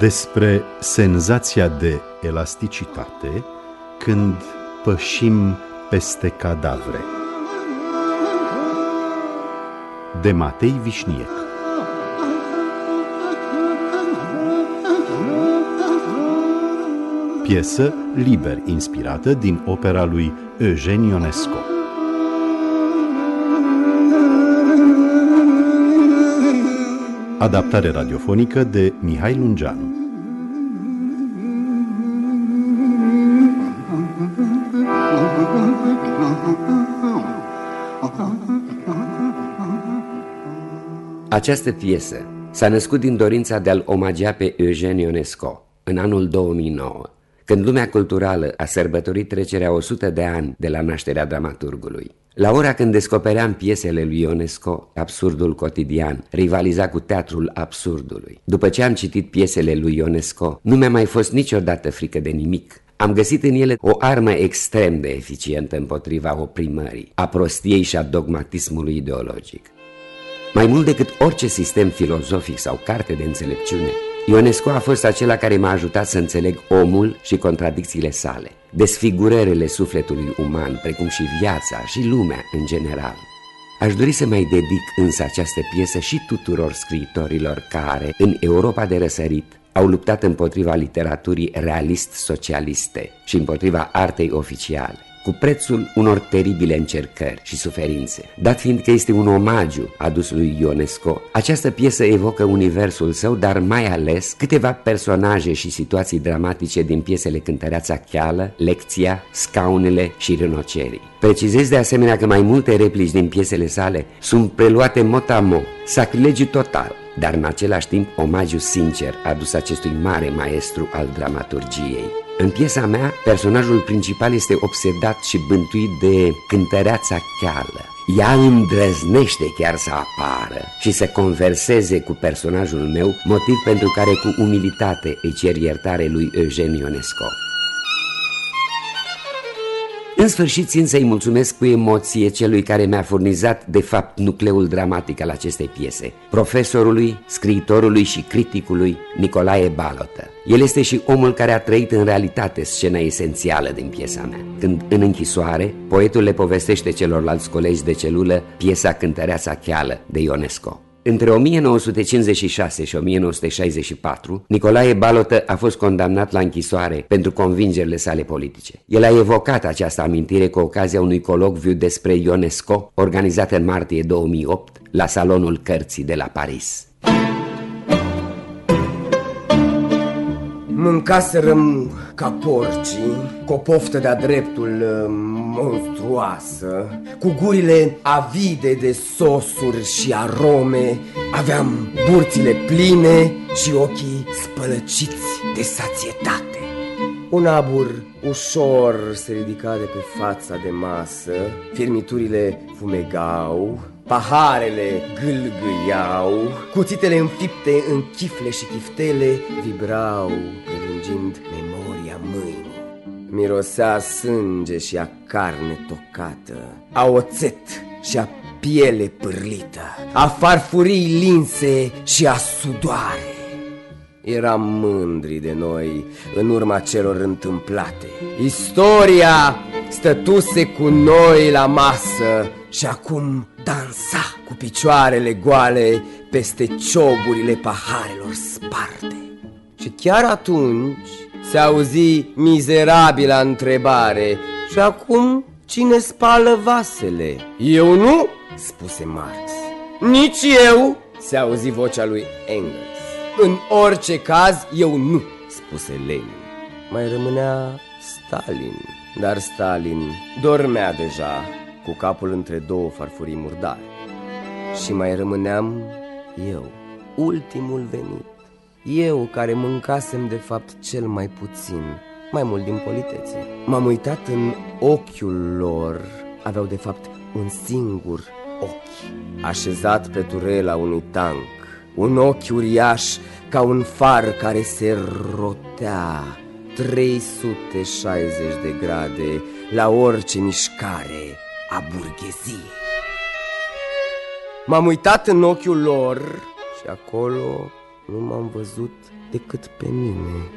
despre senzația de elasticitate când pășim peste cadavre. De Matei Vișniec Piesă liber inspirată din opera lui Eugene Ionesco. Adaptare radiofonică de Mihai Lungeanu. Această piesă s-a născut din dorința de a-l omagia pe Eugene Ionesco în anul 2009, când lumea culturală a sărbătorit trecerea 100 de ani de la nașterea dramaturgului. La ora când descopeream piesele lui Ionesco, absurdul cotidian rivaliza cu teatrul absurdului. După ce am citit piesele lui Ionesco, nu mi-a mai fost niciodată frică de nimic. Am găsit în ele o armă extrem de eficientă împotriva oprimării, a prostiei și a dogmatismului ideologic. Mai mult decât orice sistem filozofic sau carte de înțelepciune, Ionesco a fost acela care m-a ajutat să înțeleg omul și contradicțiile sale, desfigurările sufletului uman, precum și viața și lumea în general. Aș dori să mai dedic însă această piesă și tuturor scriitorilor care, în Europa de răsărit, au luptat împotriva literaturii realist-socialiste și împotriva artei oficiale cu prețul unor teribile încercări și suferințe. Dat fiind că este un omagiu adus lui Ionesco, această piesă evocă universul său, dar mai ales câteva personaje și situații dramatice din piesele Cântăreața Cheală, Lecția, Scaunele și Rânocerii. Precizez de asemenea că mai multe replici din piesele sale sunt preluate mot-a-mot, sacrilegiu total, dar în același timp omagiu sincer adus acestui mare maestru al dramaturgiei. În piesa mea, personajul principal este obsedat și bântuit de cântăreața cheală. Ea îndrăznește chiar să apară și să converseze cu personajul meu, motiv pentru care cu umilitate îi cer iertare lui Eugen Ionesco. În sfârșit țin să-i mulțumesc cu emoție celui care mi-a furnizat de fapt nucleul dramatic al acestei piese, profesorului, scriitorului și criticului Nicolae Balotă. El este și omul care a trăit în realitate scena esențială din piesa mea. Când în închisoare, poetul le povestește celorlalți colegi de celulă piesa Cântăreața Cheală de Ionesco. Între 1956 și 1964, Nicolae Balotă a fost condamnat la închisoare pentru convingerile sale politice. El a evocat această amintire cu ocazia unui colocviu despre Ionesco, organizat în martie 2008 la Salonul Cărții de la Paris. Mâncaserăm ca porcii, cu o poftă de-a dreptul uh, monstruoasă, cu gurile avide de sosuri și arome, aveam burțile pline și ochii spălăciți de sațietate. Un abur ușor se ridica de pe fața de masă, firmiturile fumegau, Paharele gâlgâiau, cuțitele înfipte în chifle și chiftele vibrau, prelungind memoria mâinii. Mirosea sânge și a carne tocată, a oțet și a piele pârlită, a farfurii linse și a sudoare. Eram mândri de noi în urma celor întâmplate. Istoria stătuse cu noi la masă și acum dansa cu picioarele goale peste cioburile paharelor sparte. Și chiar atunci se auzi mizerabila întrebare Și acum cine spală vasele? Eu nu, spuse Marx Nici eu, se auzi vocea lui Engels În orice caz, eu nu, spuse Lenin Mai rămânea Stalin Dar Stalin dormea deja cu capul între două farfurii murdare. Și mai rămâneam eu, ultimul venit. Eu care mâncasem de fapt cel mai puțin, mai mult din politețe. M-am uitat în ochiul lor, aveau de fapt un singur ochi, așezat pe turela unui tank. Un ochi uriaș ca un far care se rotea 360 de grade la orice mișcare a burgheziei. M-am uitat în ochiul lor și acolo nu m-am văzut decât pe mine,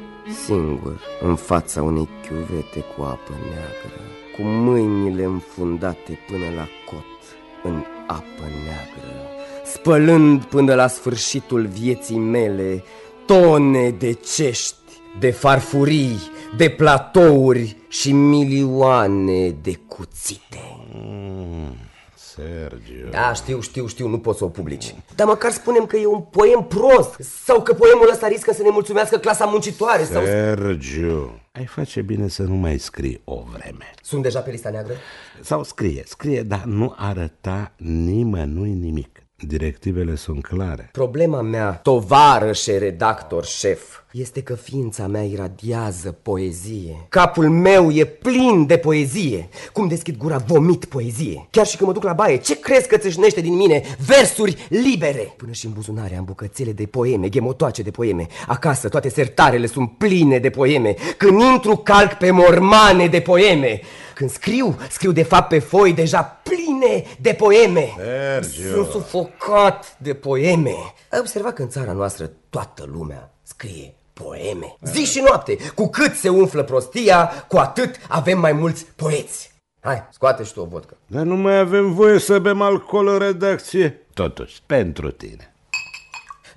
singur, în fața unei chiuvete cu apă neagră, cu mâinile înfundate până la cot în apă neagră, spălând până la sfârșitul vieții mele tone de cești, de farfurii, de platouri și milioane de cuțite. Mm. Sergiu Da, știu, știu, știu, nu pot să o publici Dar măcar spunem că e un poem prost Sau că poemul ăsta riscă să ne mulțumească clasa muncitoare sau... Sergiu Ai face bine să nu mai scrii o vreme Sunt deja pe lista neagră? Sau scrie, scrie, dar nu arăta nimănui nimic Directivele sunt clare Problema mea, tovarășe redactor șef este că ființa mea iradiază poezie. Capul meu e plin de poezie. Cum deschid gura, vomit poezie. Chiar și când mă duc la baie, ce crezi că țâșnește din mine? Versuri libere. Până și în buzunare am bucățele de poeme, ghemotoace de poeme. Acasă toate sertarele sunt pline de poeme. Când intru, calc pe mormane de poeme. Când scriu, scriu de fapt pe foi deja pline de poeme. Sergio. Sunt sufocat de poeme. Ai observat că în țara noastră toată lumea scrie poeme. Zi și noapte, cu cât se umflă prostia, cu atât avem mai mulți poeți. Hai, scoate și tu o vodcă. Dar nu mai avem voie să bem alcool în redacție Totuși, pentru tine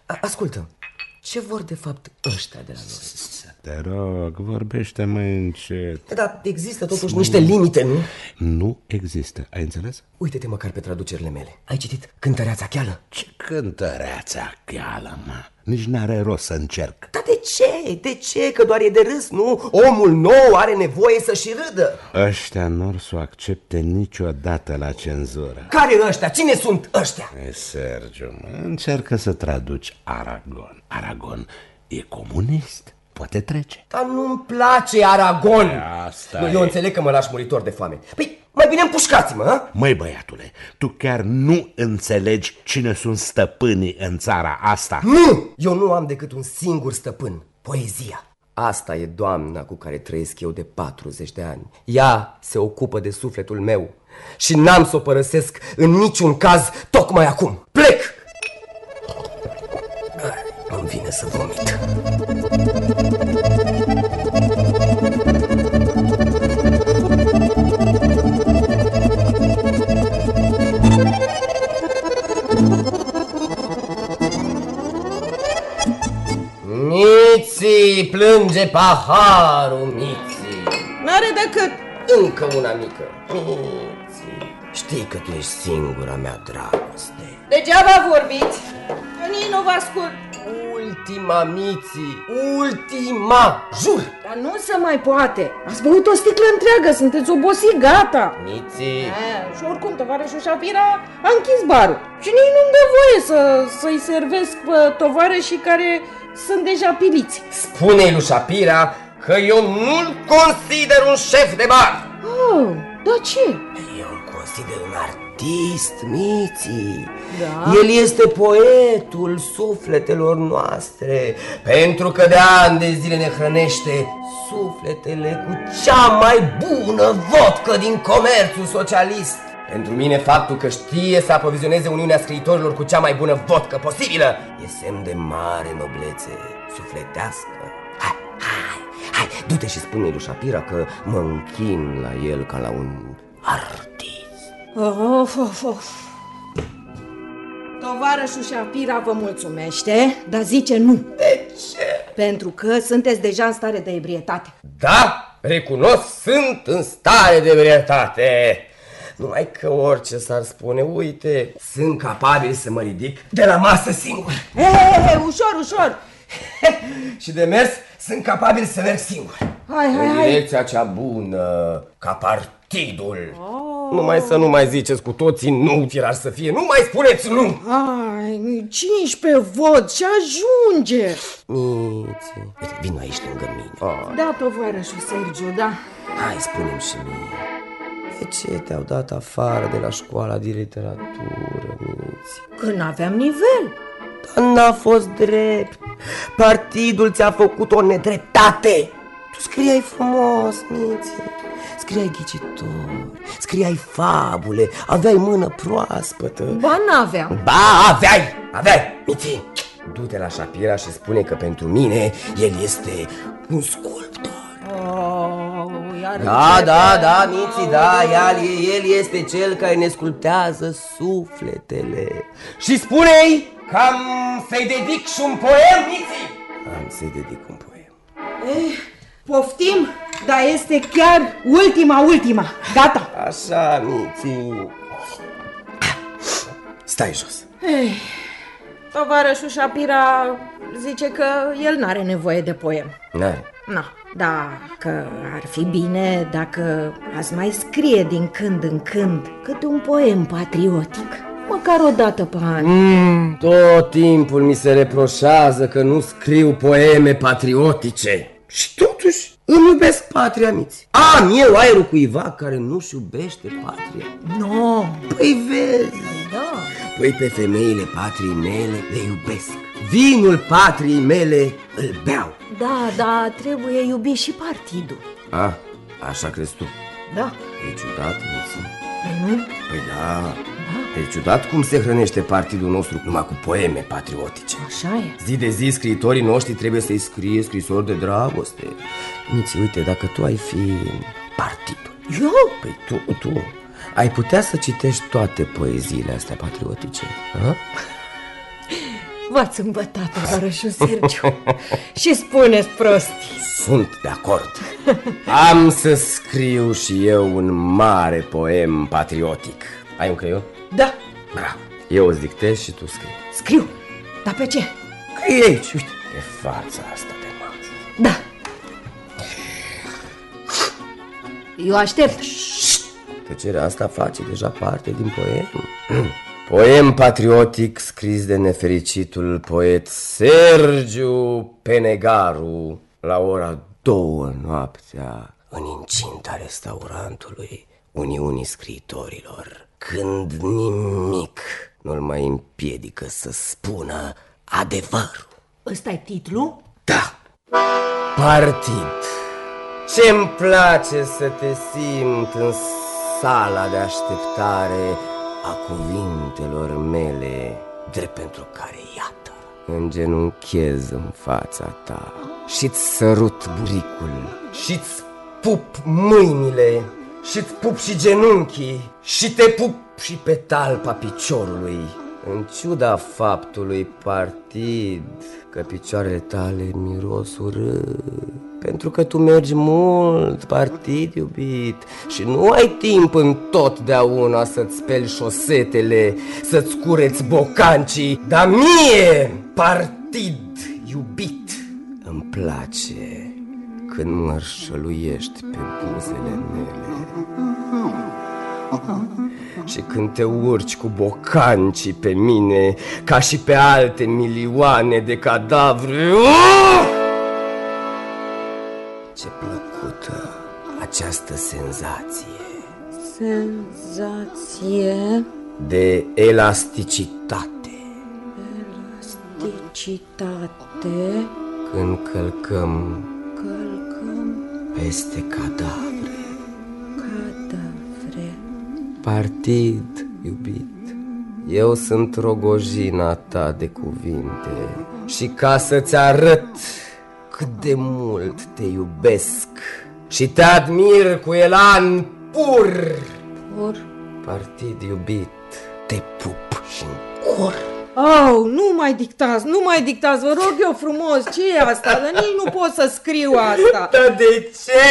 A Ascultă, ce vor de fapt ăștia de la noi? Te rog, vorbește mai încet Dar există totuși niște limite, nu? Nu există, ai înțeles? Uite-te măcar pe traducerile mele. Ai citit Cântăreața Cheală? Ce cântăreața cheală, mă Nici n-are rost să încerc Dar de ce? De ce? Că doar e de râs, nu? Omul nou are nevoie să și râdă. Ăștia nu or să o accepte niciodată la cenzură Care ăștia? Cine sunt ăștia? E, Sergiu, mă, încearcă să traduci Aragon Aragon e comunist, poate trece Dar nu-mi place Aragon. asta nu, e. eu înțeleg că mă lași muritor de foame. Păi, mai bine împușcați-mă, ha? Măi, băiatule, tu chiar nu înțelegi cine sunt stăpânii în țara asta? Nu! Eu nu am decât un singur stăpân, poezia. Asta e doamna cu care trăiesc eu de 40 de ani. Ea se ocupă de sufletul meu și n-am să o părăsesc în niciun caz tocmai acum. Plec! Ai, Îmi vine să vomit. Miții, plânge paharul, Miții. N-are decât... Încă una mică. Miții, știi că tu ești singura mea dragoste. Degeaba vorbiți. Nici nu vă ascult. Ultima, Miții, ultima, jur. Dar nu se mai poate. Ați băut o sticlă întreagă, sunteți obosit, gata. Miții, E, și oricum, tovarășul Șapira a închis barul. Și nici nu-mi dă voie să, să-i servesc pe tovarășii care sunt deja piliți. spune-i lui Shapira că eu nu-l consider un șef de bar. Oh, dar ce? Eu îl consider un artist, Miții. Da? El este poetul sufletelor noastre, pentru că de ani de zile ne hrănește sufletele cu cea mai bună vodcă din comerțul socialist. Pentru mine faptul că știe să aprovizioneze Uniunea Scriitorilor cu cea mai bună vodcă posibilă e semn de mare noblețe sufletească. Hai, hai, hai, du-te și spune lui Shapira că mă închin la el ca la un artist. Of, of, of. Tovarășul Șapira vă mulțumește, dar zice nu. De ce? Pentru că sunteți deja în stare de ebrietate. Da, recunosc, sunt în stare de ebrietate. Numai că orice s-ar spune, uite, sunt capabil să mă ridic de la masă singur. He, he, he, ușor, ușor. și de mers sunt capabil să merg singur. Hai, hai, În hai. direcția cea bună, ca partidul. Numai să nu mai ziceți cu toții nu, tiraj să fie, nu mai spuneți nu. Hai, 15 vot și ajunge. Miți, uite, vin aici lângă mine. Oh, Da, tovarășul Sergiu, da. hai, spune-mi și mie. De ce te-au dat afară de la școala de literatură, Miți? Că n-aveam nivel. Dar n-a fost drept. Partidul ți-a făcut o nedreptate. Tu scriai frumos, Miții. Scriai ghicitori, scriai fabule, aveai mână proaspătă. Ba, n-aveam. Ba, aveai, aveai, Miții. Du-te la Shapira și spune că pentru mine el este un sculptor. Oh, iar Da, începe. da, da, Miți, da, el, el este cel care ne sculptează sufletele. Și spune-i că am să-i dedic și un poem, Miți! Am să-i dedic un poem. Eh, poftim, dar este chiar ultima, ultima. Gata. Așa, Miți. Stai jos. Eh, tovarășul Shapira zice că el n-are nevoie de poem. N-are. Na, da, că ar fi bine dacă ați mai scrie din când în când câte un poem patriotic, măcar o dată pe an. Mm, tot timpul mi se reproșează că nu scriu poeme patriotice. Și totuși îmi iubesc patria, Miți. Am eu aerul cuiva care nu-și iubește patria. No, Păi vezi, da. Păi pe femeile patriei mele le iubesc Vinul patriei mele îl beau Da, da, trebuie iubi și partidul. A, așa crezi tu Da. E ciudat, Miți Păi nu? Păi da, e ciudat cum se hrănește partidul nostru numai cu poeme patriotice Așa e. Zi de zi scriitorii noștri trebuie să-i scrie scrisori de dragoste Miți, uite, dacă tu ai fi partidul Eu? Păi tu, tu ai putea să citești toate poeziile astea patriotice a? V-ați îmbătat, tovarășul Sergiu. și spuneți prostii. Sunt de acord. Am să scriu și eu un mare poem patriotic. Ai un creion? Da, Bravo. Eu îți dictez și tu scrii. scriu. Dar pe ce? Scrie aici, uite, pe fața asta de masă. Da. Eu aștept. Tăcerea asta face deja parte din poem. Poem patriotic scris de nefericitul poet Sergiu Penegaru la ora două noaptea în incinta restaurantului Uniunii Scriitorilor, când nimic nu-l mai împiedică să spună adevărul. ăsta e titlul? Da, partid. Ce-mi place să te simt în sala de așteptare a cuvintelor mele, drept pentru care, iată, îngenunchez în fața ta și-ți sărut buricul și-ți pup mâinile și-ți pup și genunchii și te pup și pe talpa piciorului. În ciuda faptului partid că picioarele tale miros urât. Pentru că tu mergi mult, partid iubit Și nu ai timp în totdeauna să-ți speli șosetele Să-ți cureți bocancii. Dar mie, partid iubit Îmi place când mărșăluiești pe buzele mele. Și când te urci cu bocancii pe mine Ca și pe alte milioane de cadavre. Uh! Ce plăcută această senzație. Senzație, De elasticitate. Sticitate, Când călcăm călcăm peste cadavre cadavre. Partid, iubit, eu sunt rogojina ta de cuvinte Și ca să-ți arăt cât de mult te iubesc Și te admir cu elan pur Or. Partid iubit, te pup și cor Au, nu mai dictați, nu mai dictați, vă rog eu frumos, ce e asta? Dar nici nu pot să scriu asta. Dar de ce?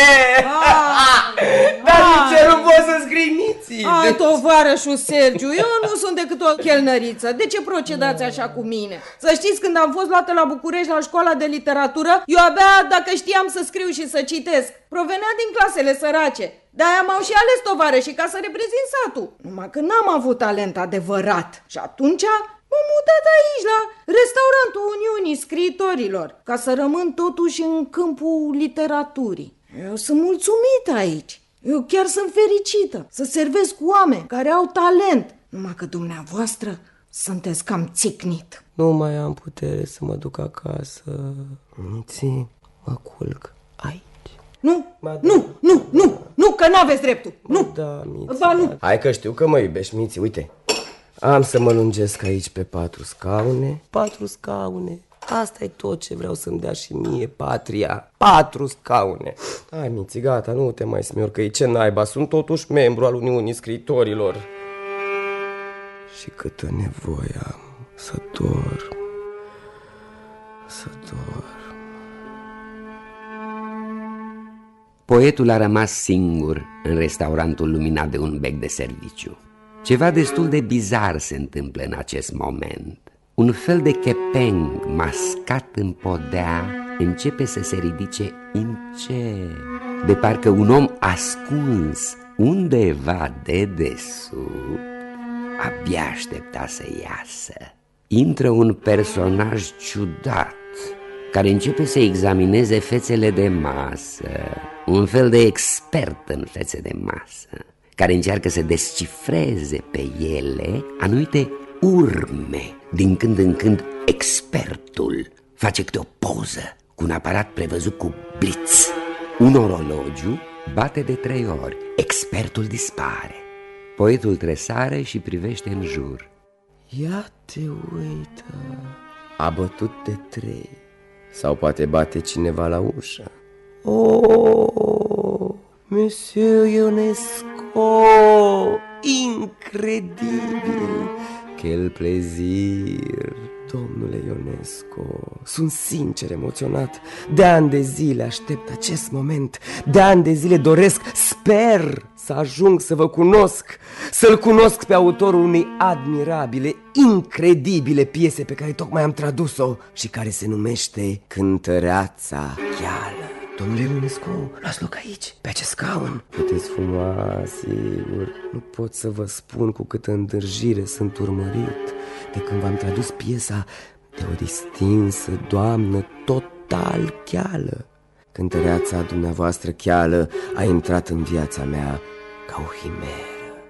Ah, Dar de ce nu poți să scrii miții? A, tovarășul Sergiu, eu nu sunt decât o chelnăriță. De ce procedați așa cu mine? Să știți, când am fost luată la București la școala de literatură, eu abia dacă știam să scriu și să citesc. Provenea din clasele sărace. De-aia m-au și ales tovarășii ca să reprezint satul. Numai că n-am avut talent adevărat. Și atunci m-am mutat aici, la restaurantul Uniunii Scriitorilor, ca să rămân totuși în câmpul literaturii. Eu sunt mulțumit aici. Eu chiar sunt fericită să servesc oameni care au talent. Numai că dumneavoastră sunteți cam țicnit. Nu mai am putere să mă duc acasă Miții, mă culc aici Nu, Ba da. nu, nu, nu, nu, că n-aveți dreptul. Nu. Da, Miți Ba nu. Hai că știu că mă iubești, Miții, uite Am să mă lungesc aici pe patru scaune. Patru scaune. Asta e tot ce vreau să-mi dea și mie patria. Patru scaune. Hai, miți, gata, nu te mai smiorcăi Ce naiba, sunt totuși membru al Uniunii Scritorilor Și câtă nevoie am să dorm Să dorm Poetul a rămas singur în restaurantul luminat de un bec de serviciu. Ceva destul de bizar se întâmplă în acest moment. Un fel de chepeng mascat în podea începe să se ridice încet, de parcă un om ascuns undeva de desubt abia aștepta să iasă. Intră un personaj ciudat care începe să examineze fețele de masă, un fel de expert în fețe de masă, care încearcă să descifreze pe ele anumite urme. Din când în când, expertul face câte o poză cu un aparat prevăzut cu blitz. Un orologiu bate de trei ori, expertul dispare. Poetul tresare și privește în jur. Ia te uită, a bătut de trei Sau poate bate cineva la ușă Oh, Monsieur Ionesco, incredibil, quel plezir Domnule Ionesco, sunt sincer emoționat. De ani de zile aștept acest moment. De ani de zile doresc, sper să ajung să vă cunosc. Să-l cunosc pe autorul unei admirabile, incredibile piese Pe care tocmai am tradus-o Și care se numește Cântăreața Cheală Domnule Ionescu, luați loc aici, pe acest scaun. Puteți fuma, sigur. Nu pot să vă spun cu câtă îndârjire sunt urmărit. De când v-am tradus piesa de o distinsă doamnă total cheală. Cântăreața dumneavoastră cheală a intrat în viața mea ca o himeră.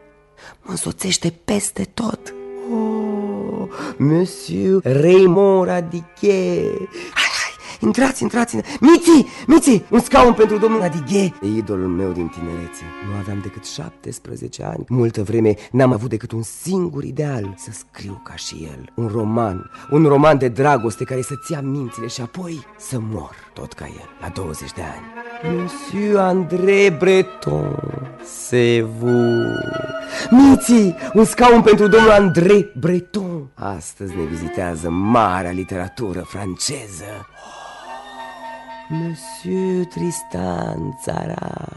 Mă însoțește peste tot. Oh, Monsieur Raymond Radiche Intrați, intrați, Miți, Miți, un scaun pentru domnul Adighe. E idolul meu din tinerețe. Nu aveam decât 17 ani. Multă vreme n-am avut decât un singur ideal Să scriu ca și el. Un roman, un roman de dragoste care să-ți ia mințile și apoi să mor Tot ca el, la 20 de ani. Monsieur André Breton C'est vous Miți, un scaun pentru domnul André Breton. Astăzi ne vizitează marea literatură franceză. Monsieur Tristan Țara.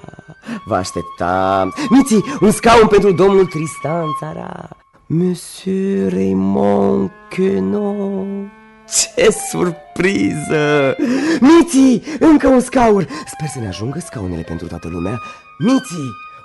Vă așteptam. Miți, un scaun pentru domnul Tristan Țara. Monsieur Raymond Quenon ce surpriză! Miți, încă un scaun! Sper să ne ajungă scaunele pentru toată lumea. Miți,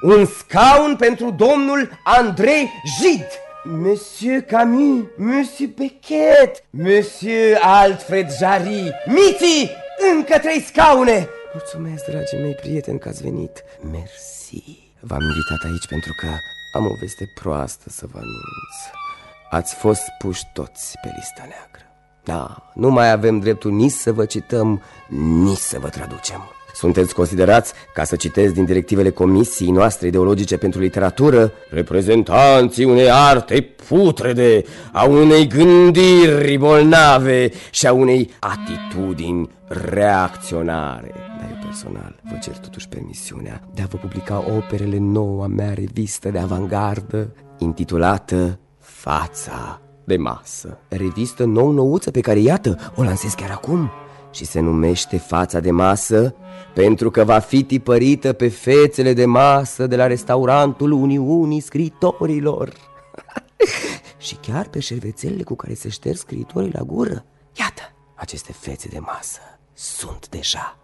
un scaun pentru domnul Andrei Gide! Monsieur Camus, Monsieur Beckett, Monsieur Alfred Jarry, Miți, încă trei scaune! Mulțumesc, dragii mei prieteni, că ați venit. Merci. V-am invitat aici pentru că am o veste proastă să vă anunț. Ați fost puși toți pe lista neagră. Da, nu mai avem dreptul nici să vă cităm, nici să vă traducem. Sunteți considerați, ca să citesc din directivele Comisiei noastre ideologice pentru literatură, reprezentanții unei arte putrede, a unei gândiri bolnave și a unei atitudini reacționare. Dar eu personal vă cer totuși permisiunea de a vă publica operele noua mea revistă de avangardă, intitulată Fața de masă. Revistă nou-nouță pe care, iată, o lansez chiar acum și se numește Fața de masă pentru că va fi tipărită pe fețele de masă de la restaurantul Uniunii Scritorilor. și chiar pe șervețelele cu care se șterg scritorii la gură. Iată, aceste fețe de masă sunt deja gata.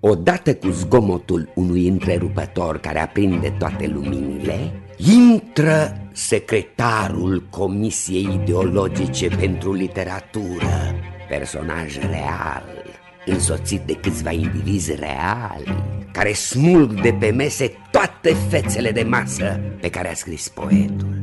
Odată cu zgomotul unui întrerupător care aprinde toate luminile, intră secretarul Comisiei Ideologice pentru Literatură, personaj real, însoțit de câțiva indivizi reali, care smulg de pe mese toate fețele de masă pe care a scris poetul.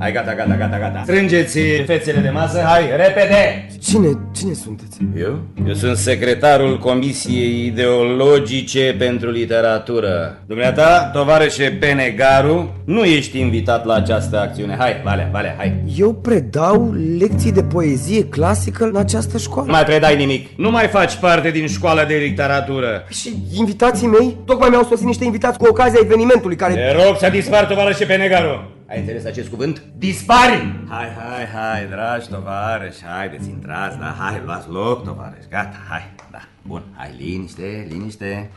Hai, gata, gata, gata, gata. Strângeți fețele de masă, hai, repede! Cine, Cine sunteți? Eu? Eu sunt secretarul Comisiei Ideologice pentru Literatură. Dumneata, tovarășe Penegaru, nu ești invitat la această acțiune. Hai, Valea, Valea, hai. Eu predau lecții de poezie clasică în această școală. Nu mai predai nimic. Nu mai faci parte din școala de literatură. Și invitații mei? Tocmai mi-au sosit niște invitați cu ocazia evenimentului care... Te rog să dispar tovarășe Penegaru. Ai înțeles acest cuvânt? Dispari! Hai, hai, hai, dragi tovarăși, haideți, intrați, da, hai, luați loc, tovarăși, gata, hai, da, bun, hai, liniște, liniște.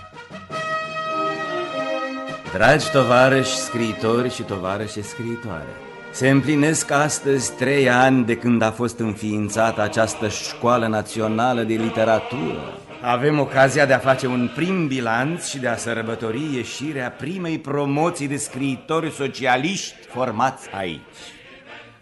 Dragi tovarăși scriitori și tovarășe scriitoare, se împlinesc astăzi trei ani de când a fost înființată această școală națională de literatură. Avem ocazia de a face un prim bilanț și de a sărbători ieșirea primei promoții de scriitori socialiști formați aici.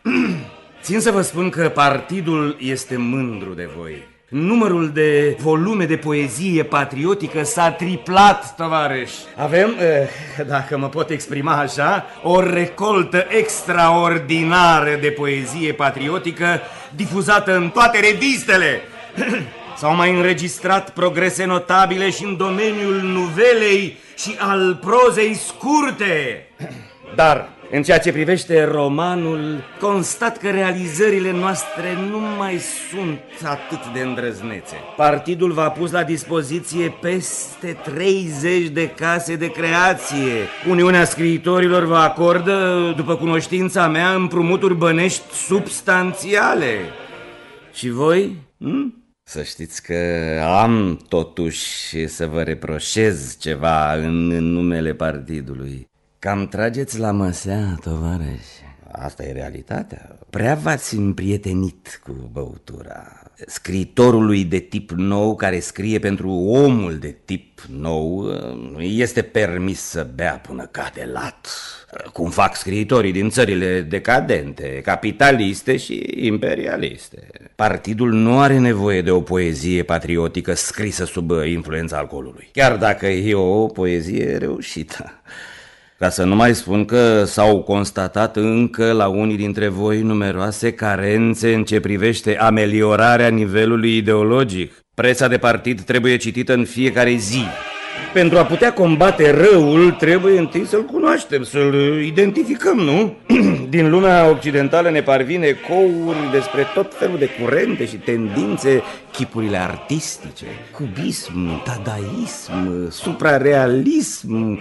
Țin să vă spun că partidul este mândru de voi. Numărul de volume de poezie patriotică s-a triplat, tovarăș. Avem, eh, dacă mă pot exprima așa, o recoltă extraordinară de poezie patriotică difuzată în toate revistele. S-au mai înregistrat progrese notabile și în domeniul nuvelei și al prozei scurte. Dar, în ceea ce privește romanul, constat că realizările noastre nu mai sunt atât de îndrăznețe. Partidul v-a pus la dispoziție peste 30 de case de creație. Uniunea scriitorilor vă acordă, după cunoștința mea, împrumuturi bănești substanțiale. Și voi? Hm? Să știți că am totuși să vă reproșez ceva în, în numele partidului. Cam trageți la măsea, tovarăș. Asta e realitatea. Prea v-ați împrietenit cu băutura. Scriitorului de tip nou care scrie pentru omul de tip nou este permis să bea până cade lat cum fac scriitorii din țările decadente, capitaliste și imperialiste. Partidul nu are nevoie de o poezie patriotică scrisă sub influența alcoolului, chiar dacă e o poezie reușită. Ca să nu mai spun că s-au constatat încă la unii dintre voi numeroase carențe în ce privește ameliorarea nivelului ideologic. Presa de partid trebuie citită în fiecare zi, pentru a putea combate răul, trebuie întâi să-l cunoaștem, să-l identificăm, nu? Din lumea occidentală ne parvine ecouri despre tot felul de curente și tendințe, chipurile artistice, cubism, dadaism, suprarealism,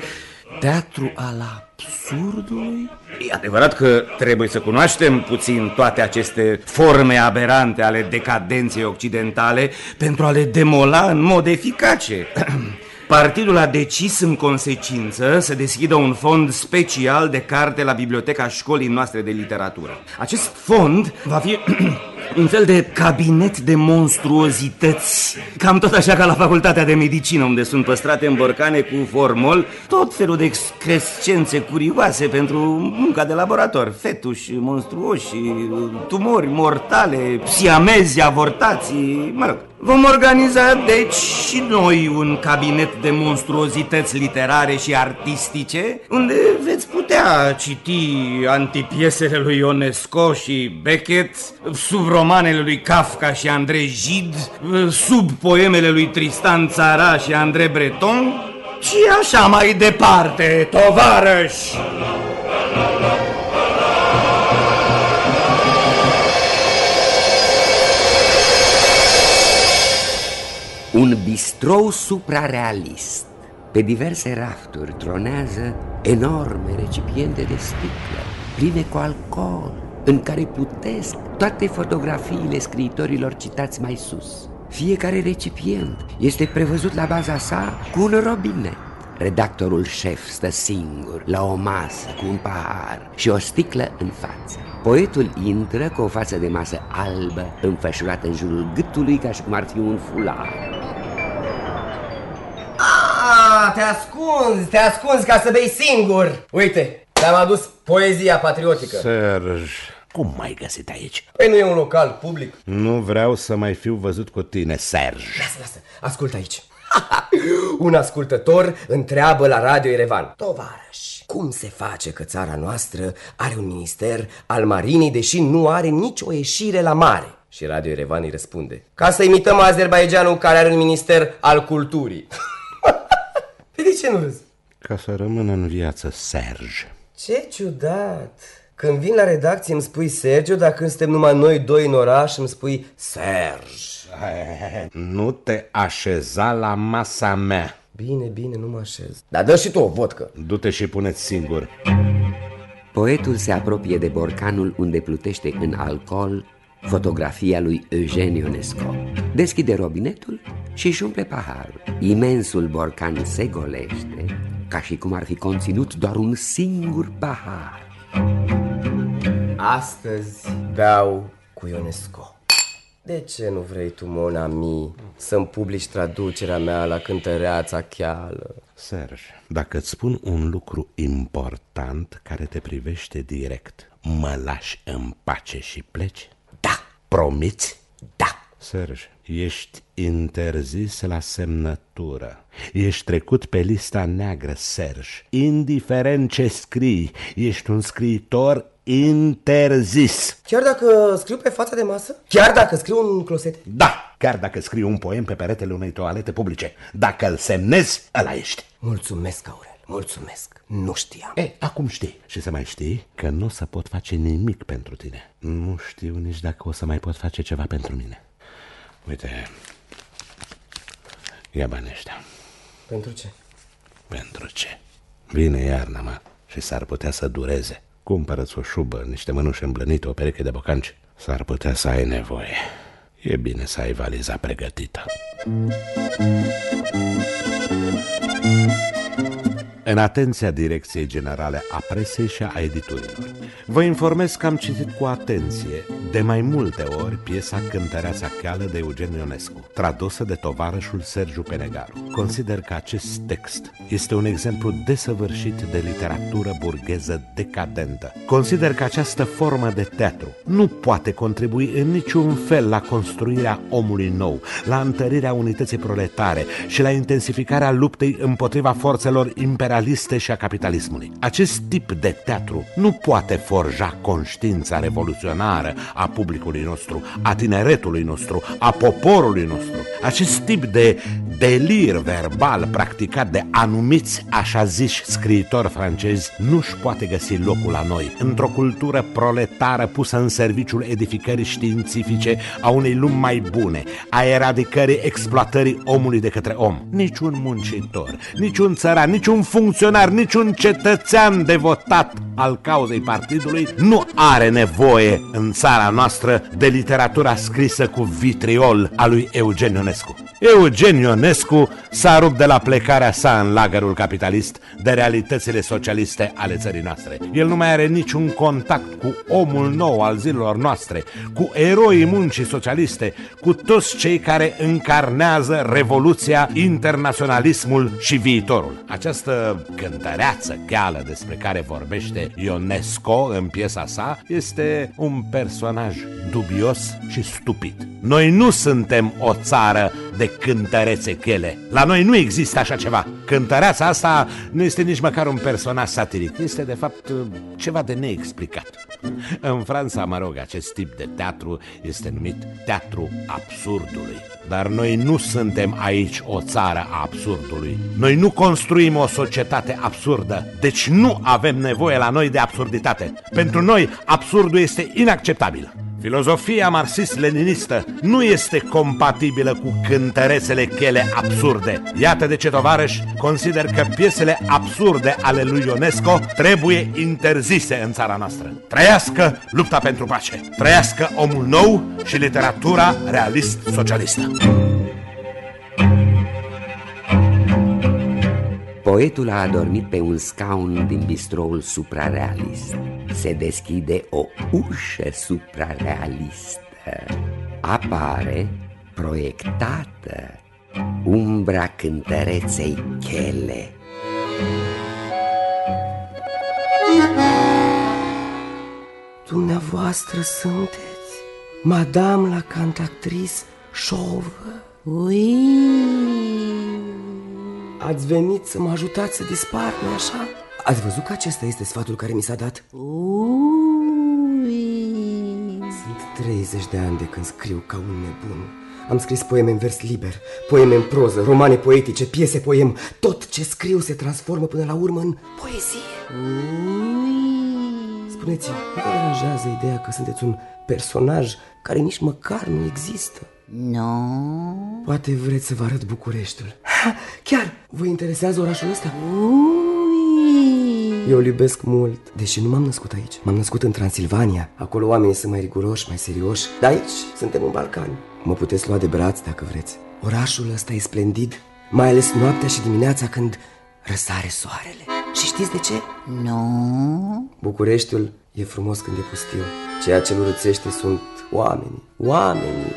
teatru al absurdului? E adevărat că trebuie să cunoaștem puțin toate aceste forme aberante ale decadenței occidentale pentru a le demola în mod eficace. Partidul a decis în consecință să deschidă un fond special de carte la biblioteca școlii noastre de literatură. Acest fond va fi un fel de cabinet de monstruozități. Cam tot așa ca la facultatea de medicină, unde sunt păstrate în borcane cu formol tot felul de excrescențe curioase pentru munca de laborator. Fetuși monstruoși, tumori mortale, siamezi avortații, mă rog. Vom organiza, deci, și noi un cabinet de monstruozități literare și artistice, unde veți putea citi antipiesele lui Ionesco și Beckett, sub romanele lui Kafka și André Gide, sub poemele lui Tristan Țara și André Breton, și așa mai departe, tovarăși! Un bistrou suprarealist. Pe diverse rafturi tronează enorme recipiente de sticlă, pline cu alcool, în care putesc toate fotografiile scriitorilor citați mai sus. Fiecare recipient este prevăzut la baza sa cu un robinet. Redactorul șef stă singur la o masă cu un pahar și o sticlă în față. Poetul intră cu o față de masă albă, înfășurată în jurul gâtului ca și cum ar fi un fular. Ah, te ascunzi, te ascunzi ca să bei singur. Uite, ți-am adus poezia patriotică. Serge, cum mai găsit aici? Păi nu e un local public. Nu vreau să mai fiu văzut cu tine, Serge. Lasă, lasă, ascultă aici. un ascultător întreabă la Radio Erevan. Tovarăș, cum se face că țara noastră are un minister al marinei, deși nu are nicio ieșire la mare? Și Radio Erevan îi răspunde Ca să imităm Azerbaijanul care are un minister al culturii Pe de ce nu râzi? Ca să rămână în viață Serge. Ce ciudat! Când vin la redacție îmi spui Sergio Dar când suntem numai noi doi în oraș îmi spui Serge. Nu te așeza la masa mea. Bine, bine, nu mă așez. Dar dă și tu o vodcă. Du-te și puneți singur. Poetul se apropie de borcanul unde plutește în alcool fotografia lui Eugen Ionesco. Deschide robinetul și își umple paharul. Imensul borcan se golește, ca și cum ar fi conținut doar un singur pahar. Astăzi beau cu Ionesco De ce nu vrei tu, Mona Mi, să-mi publici traducerea mea la cântăreața cheală? Serge, dacă îți spun un lucru important care te privește direct Mă lași în pace și pleci? Da, Promiți? da Serge, ești interzis la semnătură. Ești trecut pe lista neagră, Serge. Indiferent ce scrii, ești un scriitor interzis. Chiar dacă scriu pe fața de masă? Chiar dacă scriu în closete? Da, chiar dacă scrii un poem pe peretele unei toalete publice, dacă îl semnezi, ăla ești. Mulțumesc, Aurel, mulțumesc Nu știam E, acum știi. Și să mai știi că nu o să pot face nimic pentru tine. Nu știu nici dacă o să mai pot face ceva pentru mine. Uite, ia banii ăștia. Pentru ce? Pentru ce? Vine iarna, mă, și s-ar putea să dureze. Cumpărăți o șubă, niște mănuși îmblănite, o pereche de bocanci. S-ar putea să ai nevoie. E bine să ai valiza pregătită. În atenția Direcției Generale a Presei și a Editurilor. Vă informez că am citit cu atenție, de mai multe ori, piesa Cântăreața Cheală de Eugen Ionescu, tradusă de tovarășul Sergiu Penegaru. Consider că acest text este un exemplu desăvârșit de literatură burgheză decadentă. Consider că această formă de teatru nu poate contribui în niciun fel la construirea omului nou, la întărirea unității proletare și la intensificarea luptei împotriva forțelor imperialiste și a capitalismului. Acest tip de teatru nu poate forja conștiința revoluționară a publicului nostru, a tineretului nostru, a poporului nostru. Acest tip de delir verbal practicat de anumiți așa ziși scriitori francezi nu-și poate găsi locul la noi, într-o cultură proletară pusă în serviciul edificării științifice a unei lumi mai bune, a eradicării exploatării omului de către om. Niciun muncitor, niciun țăran, niciun funcționar, niciun cetățean devotat al cauzei partidului nu are nevoie în țara noastră de literatura scrisă cu vitriol a lui Eugen Ionescu. Eugen Ionescu s-a rupt de la plecarea sa în lagărul capitalist de realitățile socialiste ale țării noastre. El nu mai are niciun contact cu omul nou al zilelor noastre, cu eroii muncii socialiste, cu toți cei care încarnează revoluția, internaționalismul și viitorul. Această cântăreață cheală despre care vorbește Ionesco în piesa sa este un personaj dubios și stupid. Noi nu suntem o țară de cântărețe chele. La noi nu există așa ceva. Cântăreața asta nu este nici măcar un personaj satiric. Este, de fapt, ceva de neexplicat. În Franța, mă rog, acest tip de teatru este numit teatru absurdului. Dar noi nu suntem aici o țară a absurdului. Noi nu construim o societate absurdă. Deci nu avem nevoie la noi de absurditate. Pentru noi, absurdul este inacceptabil. Filozofia marxist-leninistă nu este compatibilă cu cântărețele chele absurde. Iată de ce, tovarăși, consider că piesele absurde ale lui Ionesco trebuie interzise în țara noastră. Trăiască lupta pentru pace! Trăiască omul nou și literatura realist-socialistă! Poetul a adormit pe un scaun din bistroul suprarealist. Se deschide o ușă suprarealistă. Apare, proiectată, umbra cântăreței chele. Dumneavoastră sunteți Madame la cantactrice șovă Ui, Ați venit să mă ajutați să dispar, nu așa? Ați văzut că acesta este sfatul care mi s-a dat? ui. Sunt 30 de ani de când scriu ca un nebun. Am scris poeme în vers liber, poeme în proză, romane poetice, piese poem. Tot ce scriu se transformă până la urmă în poezie. Spuneți-mi, nu vă deranjează ideea că sunteți un personaj care nici măcar nu există? Nu. Poate vreți să vă arăt Bucureștiul. Ha, chiar, vă interesează orașul ăsta? Ui. Eu îl iubesc mult, deși nu m-am născut aici. M-am născut în Transilvania. Acolo oamenii sunt mai riguroși, mai serioși. Dar aici suntem în Balcani. Mă puteți lua de braț dacă vreți. Orașul ăsta e splendid, mai ales noaptea și dimineața când răsare soarele. Și știți de ce? Nu. Bucureștiul e frumos când e pustiu. Ceea ce îl urățește sunt oamenii. Oamenii.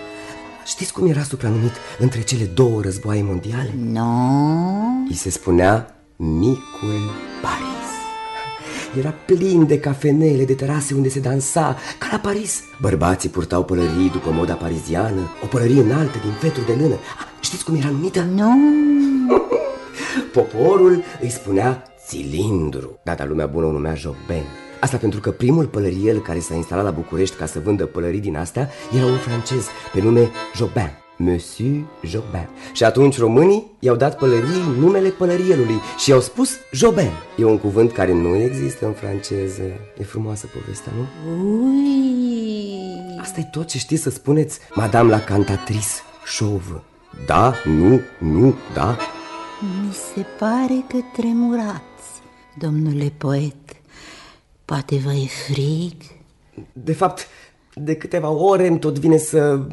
Știți cum era supranumit între cele două războaie mondiale? Nu. Îi se spunea Micul Paris. Era plin de cafenele, de terase unde se dansa, ca la Paris. Bărbații purtau pălării după moda pariziană, o pălărie înaltă din feturi de lână. Ah, Știți cum era numită? Nu. Poporul îi spunea țilindru, dar dar lumea bună o numea Joben. Asta pentru că primul pălăriel care s-a instalat la București ca să vândă pălării din astea era un francez pe nume Jobin. Monsieur Jobin. Și atunci românii i-au dat pălării numele pălărielului și i-au spus Jobin. E un cuvânt care nu există în franceză. E frumoasă povestea, nu? Ui. Asta e tot ce știți să spuneți, madame la cantatrice șovă. Da, nu, nu, da. Mi se pare că tremurați, domnule poet. Poate vă e frig? De fapt, de câteva ore îmi tot vine să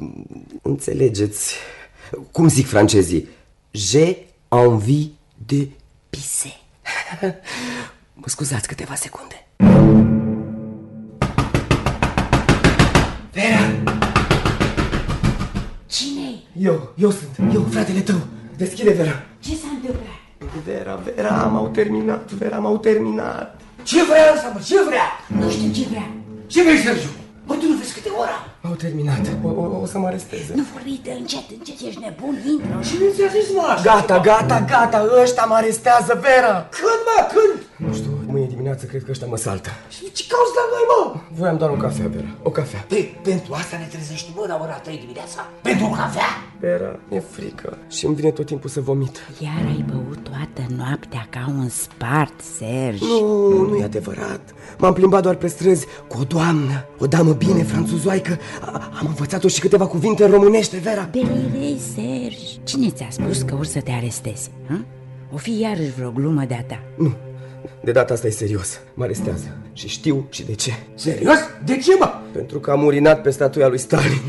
înțelegeți. Cum zic francezii? J'ai envie de pisser. Mă scuzați câteva secunde. Vera! cine Eu, eu sunt, eu, fratele tău. Deschide, Vera. Ce s-a întâmplat? Vera, Vera, m-au terminat, Vera, m-au terminat. Ce vrea ăsta, mă? Ce vrea? Nu știu ce vrea. Ce vrei, Sergiu? Bă, tu nu vezi câte ora? M-au terminat. O, o, o să mă aresteze. Nu vorbi de încet, încet, ești nebun, intră. Cine ți-a zis, mă, așa? Gata, gata, gata, ăștia mă arestează, Vera! Când, mă, când? Nu știu, mâine dimineață cred că ăștia mă saltă. Și ce cauți la noi, mă? Voiam doar o cafea, Vera, o cafea. Păi, pentru asta ne trezești, mă, la ora 3 dimineața? Pentru o cafea? Vera, mi-e frică și îmi vine tot timpul să vomit. Iar ai băut toată noaptea ca un spart, Sergi. Nu, nu e adevărat. M-am plimbat doar pe străzi cu o doamnă, o damă bine franțuzoaică. A- Am învățat-o și câteva cuvinte în românește, Vera. Delirei, Sergi. Cine ți-a spus că ori să te arestezi? Ha? O fi iarăși vreo glumă de-a ta. Nu, de data asta e serios. Mă arestează și știu și de ce. Serios? De ce, mă? Pentru că am urinat pe statuia lui Stalin.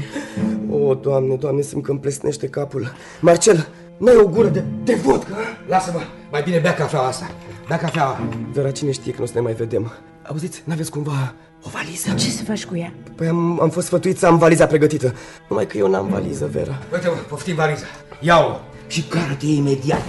O, doamne, doamne, simt că îmi plesnește capul. Marcel, n-ai o gură de, de vodcă? a? Lasă-mă, mai bine bea cafeaua asta. Bea cafeaua. Vera, cine știe că nu o să ne mai vedem. Auziți, n-aveți cumva o valiză? Ce să faci cu ea? Păi am, am fost sfătuit să am valiza pregătită. Numai că eu n-am valiză, Vera. Uite, mă, poftim valiza. Ia-o și cară-te imediat.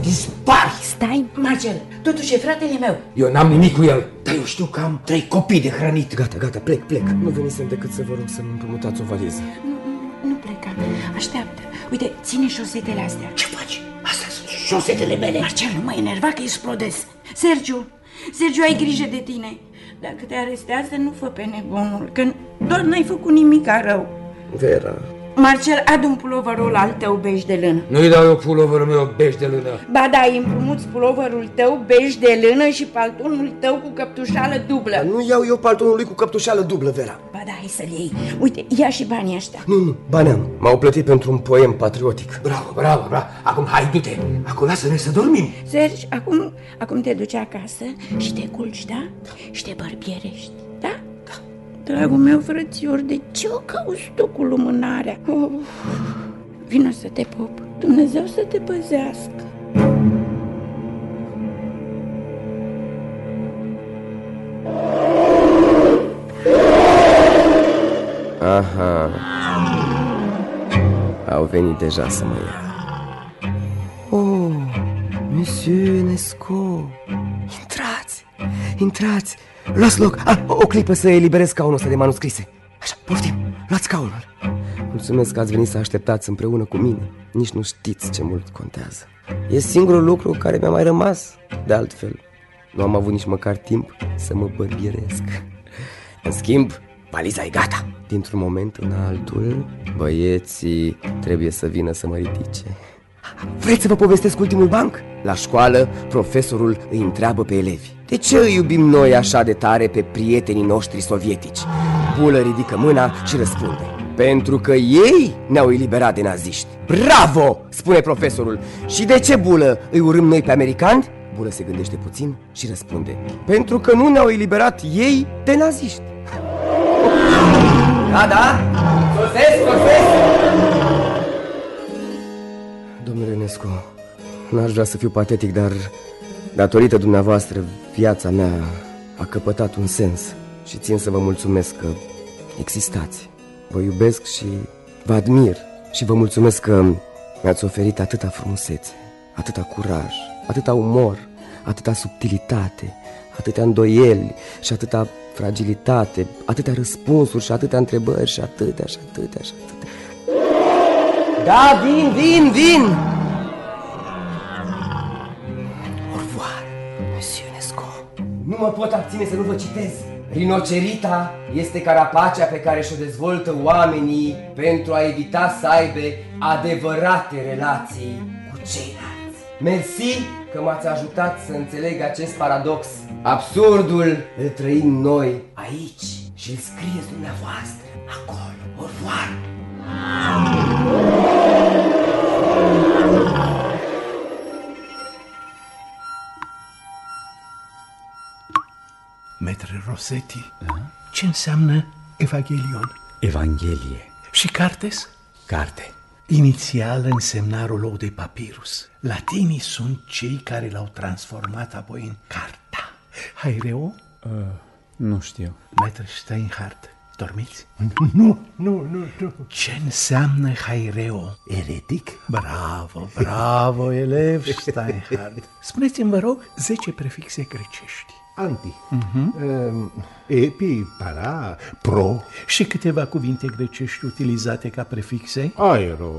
Dispari! Stai, Marcel, totuși e fratele meu. Eu n-am nimic cu el, dar eu știu că am trei copii de hrănit. Gata, gata, plec, plec. Nu venisem decât să vă rog să-mi împrumutați o valiză. Nu, nu pleca, așteaptă. Uite, ține șosetele astea. Ce faci? Astea sunt șosetele mele. Marcel, nu mă enerva că explodez. Sergiu, Sergiu, ai grijă de tine. Dacă te arestează, nu fă pe nebunul, că doar n-ai făcut nimic rău. Vera, Marcel, adu un puloverul al tău bej de lână. Nu-i dau eu puloverul meu beș de lână. Ba da, îi împrumuți puloverul tău bej de lână și paltonul tău cu căptușală dublă. nu iau eu paltonul lui cu căptușeală dublă, Vera. Ba da, hai să-l iei. Uite, ia și banii ăștia. Nu, nu, bani am. M-au plătit pentru un poem patriotic. Bravo, bravo, bravo. Acum hai, du-te. Acum lasă-ne să dormim. Sergi, acum, acum te duci acasă și te culci, da? Și te bărbierești, da? Da. Dragul meu frățior, de ce o cauți tu cu lumânarea? Oh, vino să te pop. Dumnezeu să te păzească. Aha. Au venit deja să mă ia. Oh, Monsieur Nesco. Intrați, intrați. Luați loc. Ah, o o clipă să eliberez scaunul ăsta de manuscrise. Așa, poftim, luați scaunul. Mulțumesc că ați venit să așteptați împreună cu mine. Nici nu știți ce mult contează. E singurul lucru care mi-a mai rămas. De altfel, nu am avut nici măcar timp să mă bărbieresc. În schimb, Valiza e gata Dintr-un moment în altul Băieții trebuie să vină să mă ridice Vreți să vă povestesc ultimul banc? La școală, profesorul îi întreabă pe elevi De ce îi iubim noi așa de tare pe prietenii noștri sovietici? Bulă ridică mâna și răspunde pentru că ei ne-au eliberat de naziști Bravo! spune profesorul Și de ce bulă îi urâm noi pe americani? Bulă se gândește puțin și răspunde Pentru că nu ne-au eliberat ei de naziști Da, da? Sosesc, sosesc! Domnule Nescu, n-aș vrea să fiu patetic, dar datorită dumneavoastră viața mea a căpătat un sens Și țin să vă mulțumesc că existați Vă iubesc și vă admir și vă mulțumesc că mi-ați oferit atâta frumusețe, atâta curaj, atâta umor, atâta subtilitate, atâtea îndoieli și atâta fragilitate, atâtea răspunsuri și atâtea întrebări și atâtea și atâtea și atâtea. Da, vin, vin, vin! Au revoir, monsieur Nesco. Nu mă pot abține să nu vă citez. Rinocerita este carapacea pe care și-o dezvoltă oamenii pentru a evita să aibă adevărate relații cu ceilalți. Mersi că m-ați ajutat să înțeleg acest paradox. Absurdul îl trăim noi aici și îl scrieți dumneavoastră acolo. Rosetti, da? ce înseamnă Evangelion? Evanghelie. Și Cartes? Carte. Inițial în semnarul ou de papirus. Latinii sunt cei care l-au transformat apoi în carta. Haireo? Uh, nu știu. Metre Steinhardt, dormiți? Nu, nu, nu, nu. Ce înseamnă haireo? Eretic? Bravo, bravo, elev Steinhardt. Spuneți-mi, vă rog, 10 prefixe grecești. Anti. Uh-huh. Uh, epi, para, pro. Și câteva cuvinte grecești utilizate ca prefixe? Aero,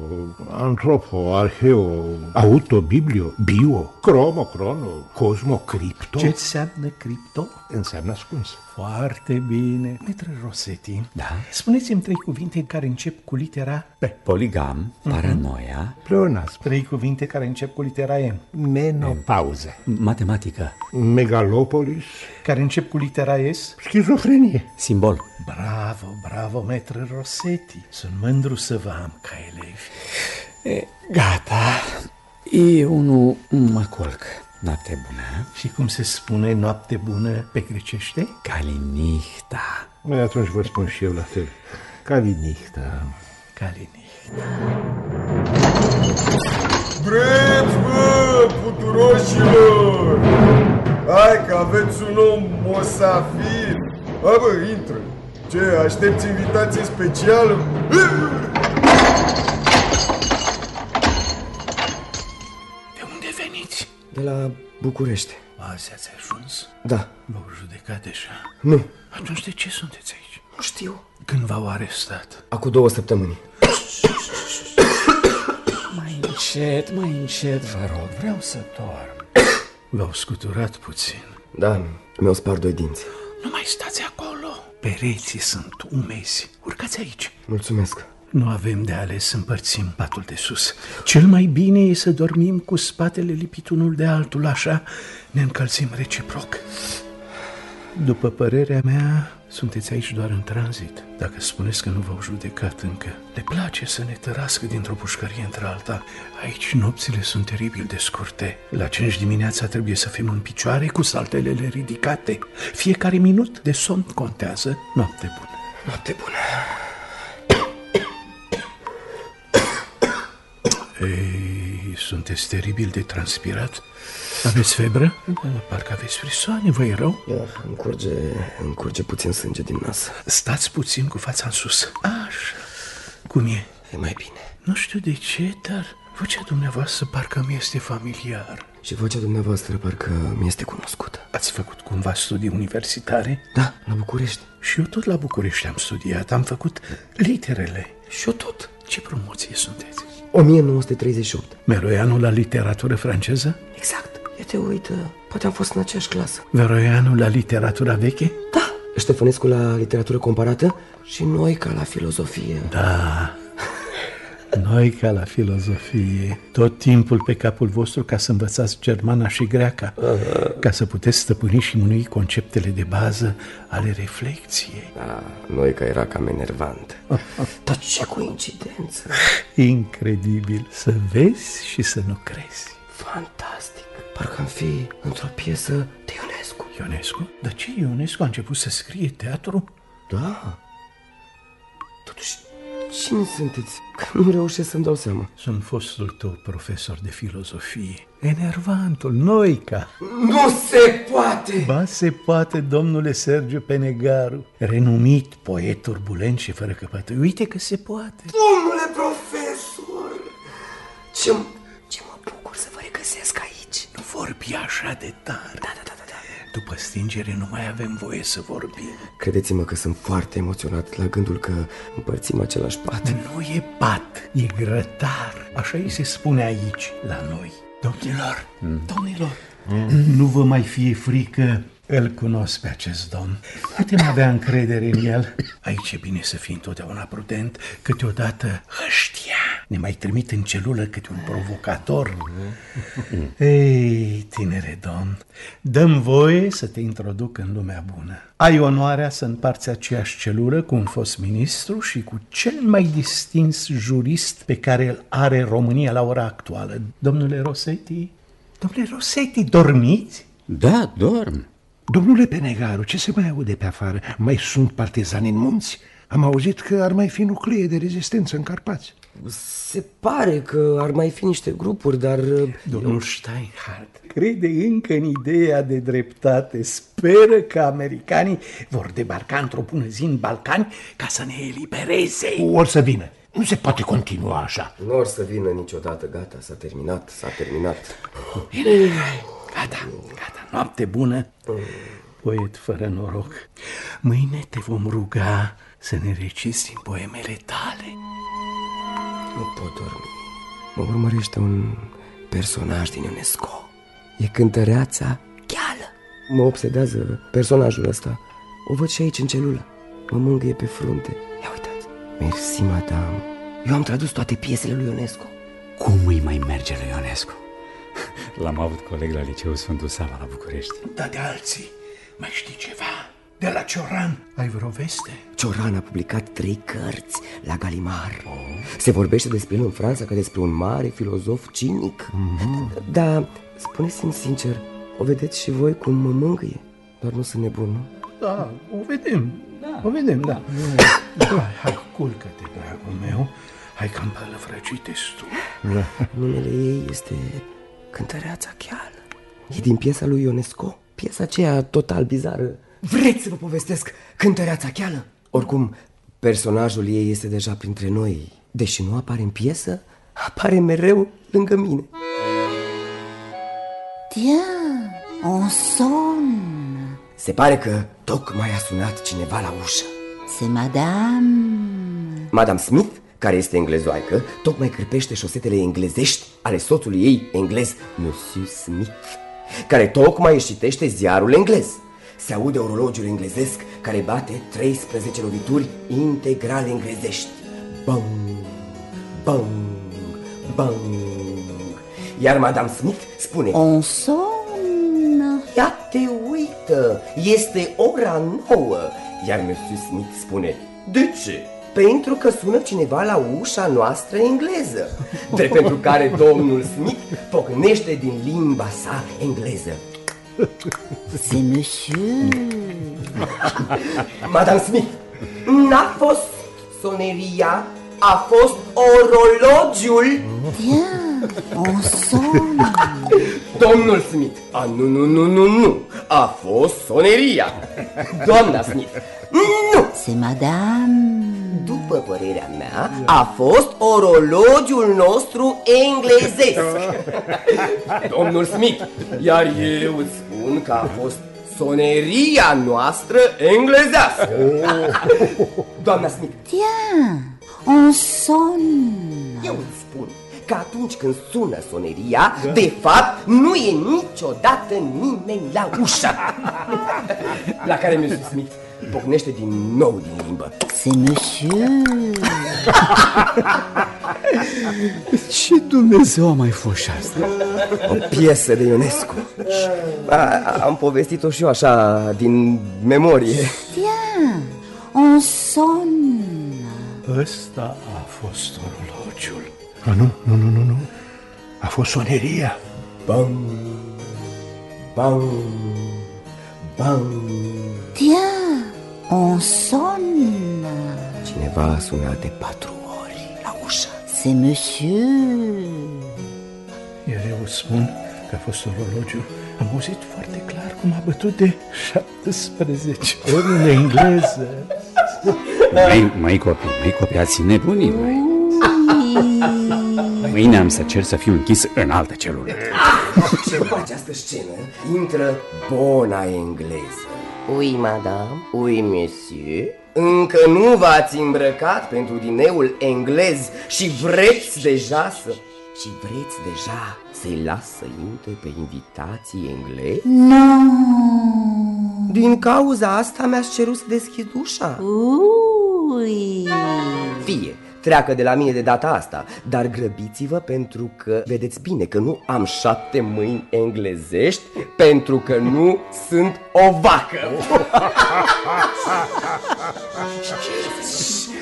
antropo, arheo, auto, biblio, bio, cromo, crono, cosmo, cripto. Ce înseamnă cripto? Înseamnă ascuns. Foarte bine. Metre Rosetti, Da. spuneți-mi trei cuvinte care încep cu litera P. Poligam, paranoia, Pleonasm, Trei cuvinte care încep cu litera M. menopauză, matematică, megalopolis, Care încep cu litera S. schizofrenie. simbol. Bravo, bravo, metre Rosetti. Sunt mândru să vă am ca elevi. E, gata. Eu nu mă culc. Noapte bună. Și cum se spune noapte bună pe grecește? Calinihta. Mai atunci vă spun și eu la fel. Calinihta. Calinic. Vreți, bă, puturoșilor! Hai că aveți un om mosafir! Hai, bă, intră! Ce, aștepți invitație specială? De la București. Azi ați ajuns? Da. V-au judecat deja. Nu. Atunci de ce sunteți aici? Nu știu. Când v-au arestat? Acum două săptămâni. Mai încet, mai încet, vă rog. Vreau să dorm. V-au scuturat puțin. Da, mi-au spart doi dinți. Nu mai stați acolo. Pereții sunt umezi. Urcați aici. Mulțumesc. Nu avem de ales să împărțim patul de sus. Cel mai bine e să dormim cu spatele lipit unul de altul, așa ne încălzim reciproc. După părerea mea, sunteți aici doar în tranzit. Dacă spuneți că nu v-au judecat încă, le place să ne tărască dintr-o pușcărie într-alta. Aici nopțile sunt teribil de scurte. La 5 dimineața trebuie să fim în picioare cu saltelele ridicate. Fiecare minut de somn contează. Noapte bună! Noapte bună. Ei, sunteți teribil de transpirat? Aveți febră? Parcă aveți frisoane, vă e rău? Iar îmi curge, îmi curge puțin sânge din nas. Stați puțin cu fața în sus. Așa. Cum e? E mai bine. Nu știu de ce, dar vocea dumneavoastră parcă mi este familiar. Și vocea dumneavoastră parcă mi este cunoscută. Ați făcut cumva studii universitare? Da, la București. Și eu tot la București am studiat, am făcut literele. Și eu tot. Ce promoție sunteți? 1938. Meroianul la literatură franceză? Exact. Ia te uită, poate am fost în aceeași clasă. Meroianul la literatura veche? Da, Ștefănescu la literatură comparată și noi ca la filozofie. Da, noi ca la filozofie, tot timpul pe capul vostru ca să învățați germana și greaca, ca să puteți stăpâni și mânui conceptele de bază ale reflexiei. Da, noi că era cam enervant. Dar ce coincidență! Incredibil să vezi și să nu crezi. Fantastic! Parcă am fi într-o piesă de Ionescu. Ionescu? Dar ce Ionescu a început să scrie teatru? Da. Totuși, cine sunteți? Că nu reușesc să-mi dau seama. Sunt fostul tău profesor de filozofie. Enervantul, Noica. Nu se poate! Ba se poate, domnule Sergiu Penegaru, renumit poet turbulent și fără căpătăi. Uite că se poate. Domnule profesor! Ce, ce mă bucur să vă regăsesc aici. Nu vorbi așa de tare. Da, da, da, da. Da. După stingere nu mai avem voie să vorbim. Credeți-mă că sunt foarte emoționat la gândul că împărțim același pat. Nu e pat, e grătar. Așa îi se spune aici, la noi. Domnilor, mm. domnilor, mm. nu vă mai fie frică îl cunosc pe acest domn. Putem avea încredere în el. Aici e bine să fii întotdeauna prudent. Câteodată ăștia ne mai trimit în celulă câte un provocator. Ei, tinere domn, dăm voie să te introduc în lumea bună. Ai onoarea să împarți aceeași celulă cu un fost ministru și cu cel mai distins jurist pe care îl are România la ora actuală. Domnule Rosetti, domnule Rosetti, dormiți? Da, dorm. Domnule Penegaru, ce se mai aude pe afară? Mai sunt partizani în munți? Am auzit că ar mai fi nuclee de rezistență în Carpați. Se pare că ar mai fi niște grupuri, dar... Domnul eu... Steinhardt crede încă în ideea de dreptate. Speră că americanii vor debarca într-o bună zi în Balcani ca să ne elibereze. Or să vină. Nu se poate continua așa. Nu or să vină niciodată. Gata, s-a terminat, s-a terminat. Gata, gata, noapte bună. Poet fără noroc. Mâine te vom ruga să ne recizi din poemele tale. Nu pot dormi. Mă urmărește un personaj din UNESCO. E cântăreața Cheală. Mă obsedează personajul ăsta. O văd și aici în celulă. Mă mângâie pe frunte. Ia uitați. Mersi, madame. Eu am tradus toate piesele lui Ionescu. Cum îi mai merge lui Ionescu? L-am avut coleg la liceu Sfântul Sava la București. Da, de alții. Mai știi ceva? De la Cioran ai vreo veste? Cioran a publicat trei cărți la Galimar oh. Se vorbește despre el în Franța ca despre un mare filozof cinic mm -hmm. Dar spuneți-mi sincer, o vedeți și voi cum mă mângâie? Doar nu sunt nebun, nu? Da, o vedem, da. o vedem, da, da. Hai, hai, culcă-te, dragul meu Hai că am pălăvrăcit destul da. Numele ei este Cântăreața Cheală E din piesa lui Ionesco Piesa aceea total bizară. Vreți să vă povestesc cântăreața cheală? Oricum, personajul ei este deja printre noi. Deși nu apare în piesă, apare mereu lângă mine. Tiens, on sonne. Se pare că tocmai a sunat cineva la ușă. C'est madame. Madame Smith, care este englezoaică, tocmai cârpește șosetele englezești ale soțului ei englez, Monsieur Smith Care tocmai își citește ziarul englez se aude orologiul englezesc care bate 13 lovituri integrale englezești. Bang, bang, bang. Iar Madame Smith spune... On sonne. Ia te uită, este ora nouă. Iar Monsieur Smith spune... De ce? Pentru că sună cineva la ușa noastră engleză Drept pentru care domnul Smith pocnește din limba sa engleză C'est monsieur. Madame Smith, n-a fost soneria, a fost orologiul. Tiens, on sonne. Domnul Smith, a, nu, nu, nu, nu, nu, a fost soneria. Doamna Smith, nu. C'est madame. După părerea mea, a fost orologiul nostru englezesc. Domnul Smith, iar eu îți spun că a fost soneria noastră englezească. Doamna Smith. Tiens, on sonne. Eu îți spun că atunci când sună soneria, da. de fapt, nu e niciodată nimeni la ușă. la care mi Smith Pocnește din nou din limbă C'est monsieur Ce Dumnezeu a mai fost și asta? O piesă de Ionescu a, Am povestit-o și eu așa, din memorie Tiens, on sonne Ăsta a fost orologiul. A, nu, nu, nu, nu, nu. A fost soneria. Bang, bang, bang. Tiens, on sonne. Cineva a sunat de patru ori la ușă. C'est monsieur. Iar eu spun că a fost orologiul. Am auzit foarte clar cum a bătut de 17 ori în engleză Mai, mai copii, mai copii, ați nebunii, mai. Mâine am să cer să fiu închis în altă celulă. Și în această scenă? Intră bona engleză. Oui, madame, oui, monsieur. Încă nu v-ați îmbrăcat pentru dineul englez și vreți deja să... Și vreți deja să-i las să intre pe invitații englezi? Non Din cauza asta mi-aș cerut să deschid ușa. Oui Fie, treacă de la mine de data asta Dar grăbiți-vă pentru că vedeți bine că nu am șapte mâini englezești Pentru că nu sunt o vacă.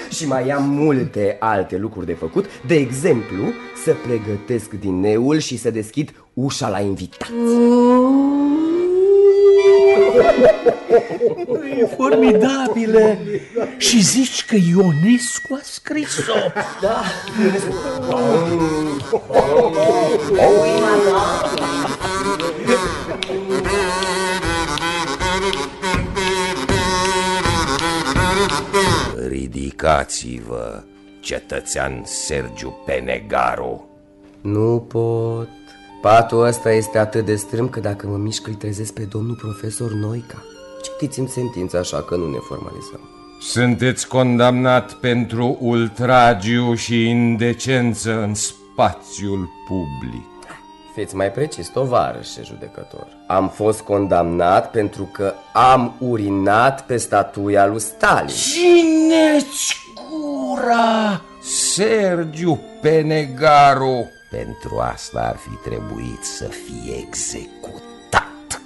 Și mai am multe alte lucruri de făcut. De exemplu, să pregătesc dineul și să deschid ușa la invitați E formidabilă Și zici că Ionescu a scris-o. Da, Ridicați-vă, cetățean Sergiu Penegaru. Nu pot Patul ăsta este atât de strâm că dacă mă mișc îl trezesc pe domnul profesor Noica Citiți-mi sentința așa că nu ne formalizăm Sunteți condamnat pentru ultragiu și indecență în spațiul public. Fiți mai precis, tovarășe judecător Am fost condamnat pentru că am urinat pe statuia lui Stalin Cine-ți gura? Sergiu Penegaru. Pentru asta ar fi trebuit să fie executat.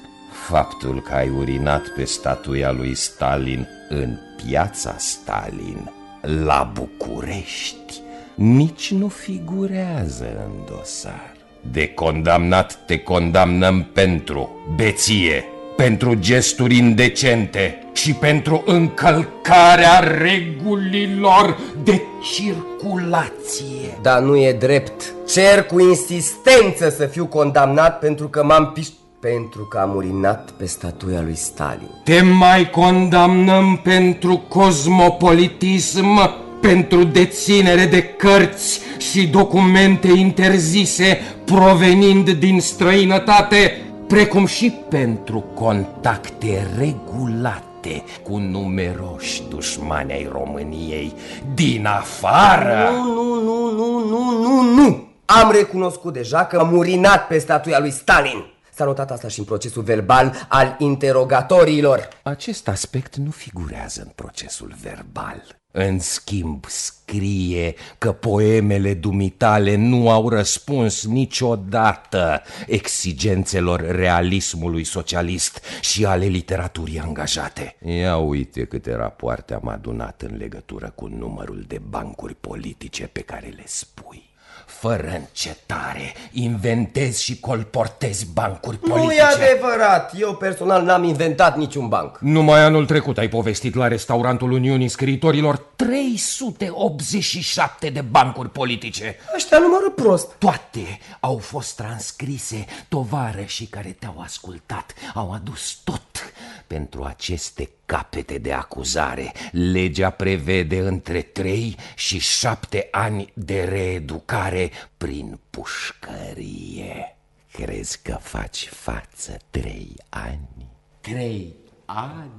Faptul că ai urinat pe statuia lui Stalin în piața Stalin, la București, nici nu figurează în dosar. De condamnat te condamnăm pentru beție, pentru gesturi indecente și pentru încălcarea regulilor de circulație. Dar nu e drept Cer cu insistență să fiu condamnat pentru că m-am piș... Pentru că am urinat pe statuia lui Stalin Te mai condamnăm pentru cosmopolitism, pentru deținere de cărți și documente interzise provenind din străinătate, precum și pentru contacte regulate cu numeroși dușmani ai României din afară. Nu, nu, nu, nu, nu, nu, nu Am recunoscut deja că am urinat pe statuia lui Stalin S-a notat asta și în procesul verbal al interogatoriilor Acest aspect nu figurează în procesul verbal. În schimb, scrie că poemele dumitale nu au răspuns niciodată exigențelor realismului socialist și ale literaturii angajate. Ia uite câte rapoarte am adunat în legătură cu numărul de bancuri politice pe care le spui. Fără încetare, inventezi și colportezi bancuri politice. Nu e adevărat, eu personal n-am inventat niciun banc Numai anul trecut ai povestit la restaurantul Uniunii Scriitorilor 387 de bancuri politice. Ăștia numără prost Toate au fost transcrise, tovarășii care te-au ascultat au adus tot pentru aceste capete de acuzare. Legea prevede între 3 și 7 ani de reeducare prin pușcărie. Crezi că faci față 3 ani? 3 ani?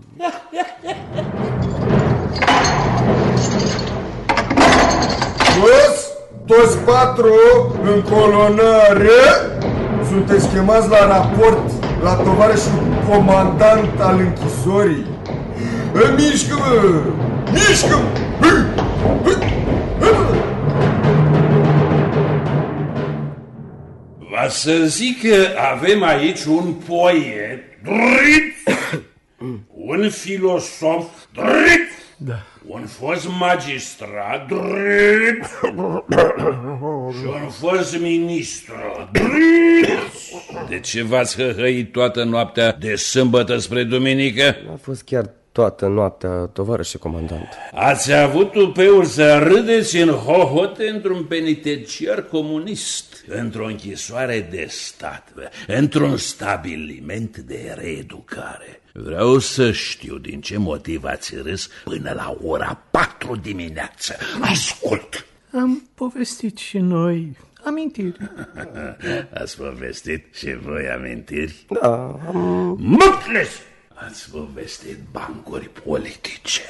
Toți, toți patru în colonare sunteți chemați la raport la tovarășul comandant al închisorii. Mișcă-mă! Mișcă-mă! Va să zic că avem aici un poet drept, un filosof drept, da. un fost magistrat drept și un fost ministru drept. De ce v-ați hăhăit toată noaptea de sâmbătă spre duminică? A fost chiar toată noaptea, tovarășe comandant. Ați avut tupeul să râdeți în hohote într-un penitenciar comunist, într-o închisoare de stat, într-un stabiliment de reeducare. Vreau să știu din ce motiv ați râs până la ora 4 dimineață. Ascult! Am povestit și noi amintiri. Ați povestit și voi amintiri? Da, am... Măples! Ați povestit bancuri politice,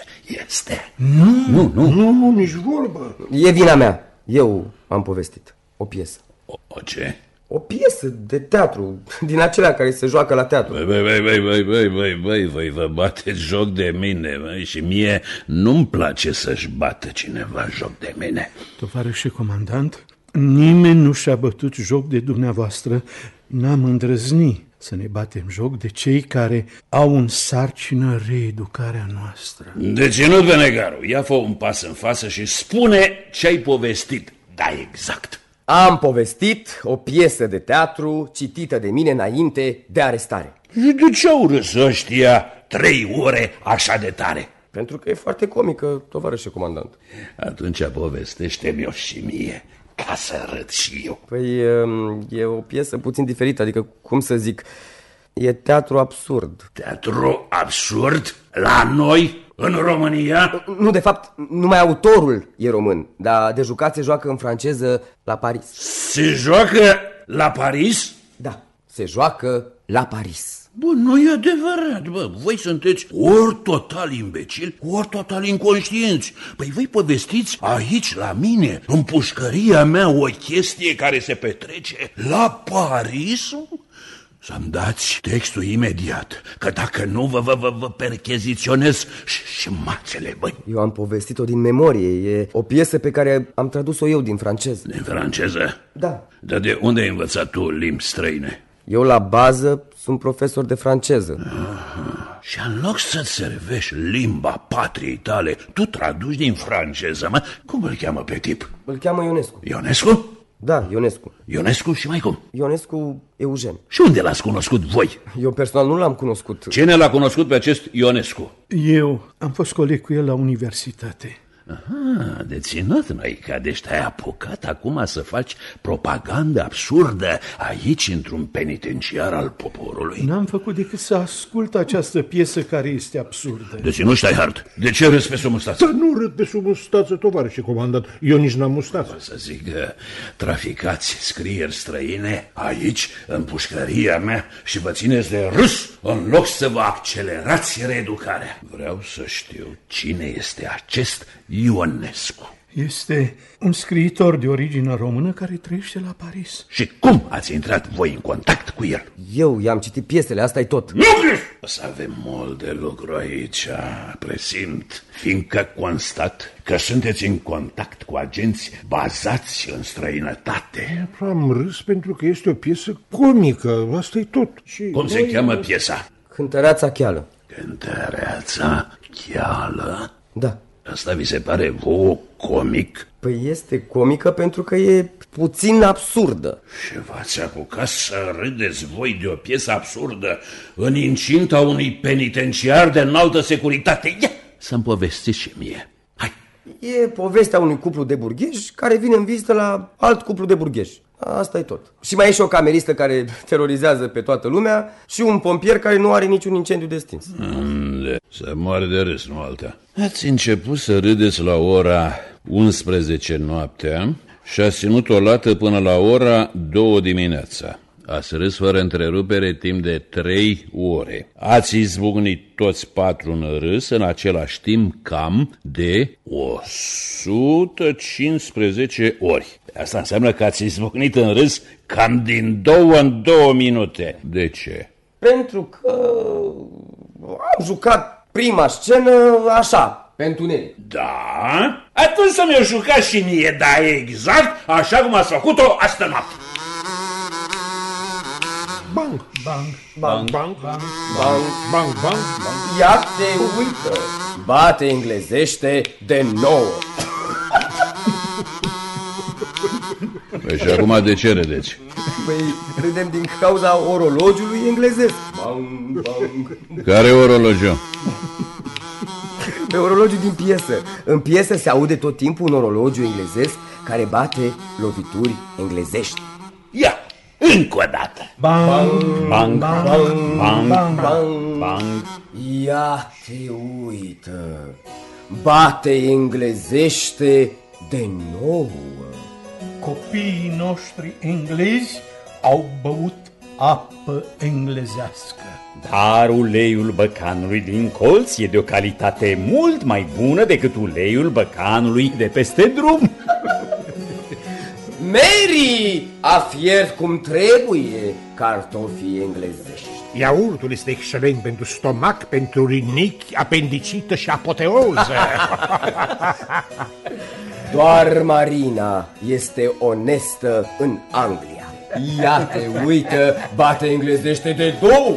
este? Nu, nu, nu. Nu, nu, nici vorbă. E vina mea. Eu am povestit. O piesă. O, o ce? O piesă de teatru, din acelea care se joacă la teatru. Băi, băi, băi, băi, băi, băi, băi, băi, băi, vă bateți joc de mine, băi, și mie nu-mi place să-și bată cineva joc de mine. Tovarășe comandant, nimeni nu și-a bătut joc de dumneavoastră, n-am îndrăznit să ne batem joc de cei care au în sarcină reeducarea noastră. Deținut Venegaru, ia fă un pas în față și spune ce ai povestit. Da, exact. Am povestit o piesă de teatru citită de mine înainte de arestare. Și de ce au râs ăștia trei ore așa de tare? Pentru că e foarte comică, tovarășe comandant. Atunci povestește-mi-o și mie, ca să râd și eu. Păi e o piesă puțin diferită, adică, cum să zic, e teatru absurd. Teatru absurd? La noi? În România? Nu, de fapt, numai autorul e român, dar de jucat se joacă în franceză la Paris. Se joacă la Paris? Da, se joacă la Paris. Bă, nu e adevărat, bă, voi sunteți ori total imbecili, ori total inconștienți. Păi voi povestiți aici, la mine, în pușcăria mea, o chestie care se petrece la Paris? Să-mi dați textul imediat, că dacă nu vă, vă, vă, vă percheziționez și, și mațele, băi. Eu am povestit-o din memorie, e o piesă pe care am tradus-o eu din franceză. Din franceză? Da. Dar de unde ai învățat tu limbi străine? Eu la bază sunt profesor de franceză. Aha. Și în loc să-ți servești limba patriei tale, tu traduci din franceză, mă? Cum îl cheamă pe tip? Îl cheamă Ionescu. Ionescu? Da, Ionescu. Ionescu și mai cum? Ionescu Eugen. Și unde l-ați cunoscut voi? Eu personal nu l-am cunoscut. Cine l-a cunoscut pe acest Ionescu? Eu am fost coleg cu el la universitate. Aha, deținut, Noica, deci te-ai apucat acum să faci propagandă absurdă aici, într-un penitenciar al poporului. N-am făcut decât să ascult această piesă care este absurdă. Deținut, Steihard, de ce râzi pe sub mustață? Să nu râd pe sub mustață, tovarășe comandant. Eu nici n-am mustață. Să zic, traficați scrieri străine aici, în pușcăria mea și vă țineți de râs în loc să vă accelerați reeducarea. Vreau să știu cine este acest Ionescu. Este un scriitor de origine română care trăiește la Paris. Și cum ați intrat voi în contact cu el? Eu i-am citit piesele, asta e tot. Nu O să avem mult de lucru aici, presimt, fiindcă constat că sunteți în contact cu agenți bazați în străinătate. Am râs pentru că este o piesă comică, asta e tot. Și cum se cheamă piesa? Cântăreața cheală. Cântăreața cheală? Da. Asta vi se pare vouă comic? Păi este comică pentru că e puțin absurdă. Și v-ați apucat să râdeți voi de o piesă absurdă în incinta unui penitenciar de înaltă securitate? Ia, să-mi povestiți și mie. Hai. E povestea unui cuplu de burgheși care vine în vizită la alt cuplu de burgheși. Asta e tot. Și mai e și o cameristă care terorizează pe toată lumea și un pompier care nu are niciun incendiu de stins. Unde? Să moare de râs, nu alta. Ați început să râdeți la ora 11 noaptea și ați ținut o lată până la ora 2 dimineața. Ați râs fără întrerupere timp de trei ore. Ați izbucnit toți patru în râs în același timp cam de 115 ori. Asta înseamnă că ați izbucnit în râs cam din două în două minute. De ce? Pentru că am jucat prima scenă așa, pentru Neri. Da? Atunci să mi-o jucați și mie, da, exact așa cum ați făcut-o astă noapte. Bang, bang, bang, bang, bang, Bang, bang, bang, Ia te uită, bate englezește de nouă. Păi și acum de ce râdeți? Păi râdem din cauza orologiului englezesc. Bang, bang. Care orologiu? Pe orologiul din piesă. În piesă se aude tot timpul un orologiu englezesc care bate lovituri englezești. Ia, încă o dată. bang, Bang, bang, bang, bang. bang. Ia te uită, bate englezește de nouă. Copiii noștri englezi au băut apă englezească. Dar uleiul băcanului din colț e de o calitate mult mai bună decât uleiul băcanului de peste drum. Mary a fiert cum trebuie cartofii englezești. Iaurtul este excelent pentru stomac, pentru rinichi, apendicită și apoteoză. Doar Marina este onestă în Anglia. Ia te uită, bate englezește de două.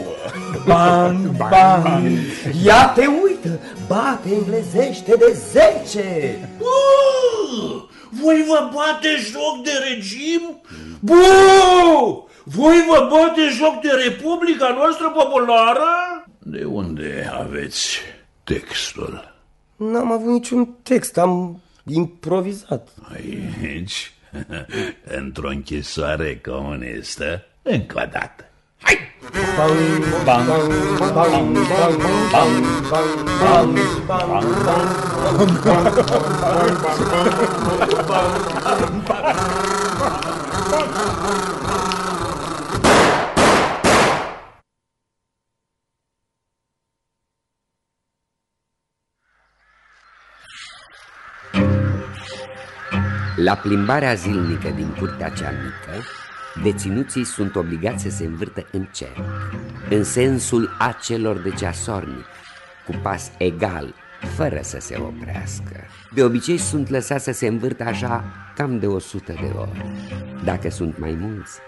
Bang, bang. Ia te uită, bate englezește de zece. Uh, voi vă bate joc de regim? Bu! Voi vă bate joc de Republica noastră populară? De unde aveți textul? N-am avut niciun text, am improvizat. Aici, într-o închisoare comunistă, încă o dată. Hai! Bang, La plimbarea zilnică din curtea cea mică, deținuții sunt obligați să se învârtă în cerc, în sensul acelor de ceasornic, cu pas egal, fără să se oprească. De obicei sunt lăsați să se învârtă așa cam de o sută de ori. Dacă sunt mai mulți,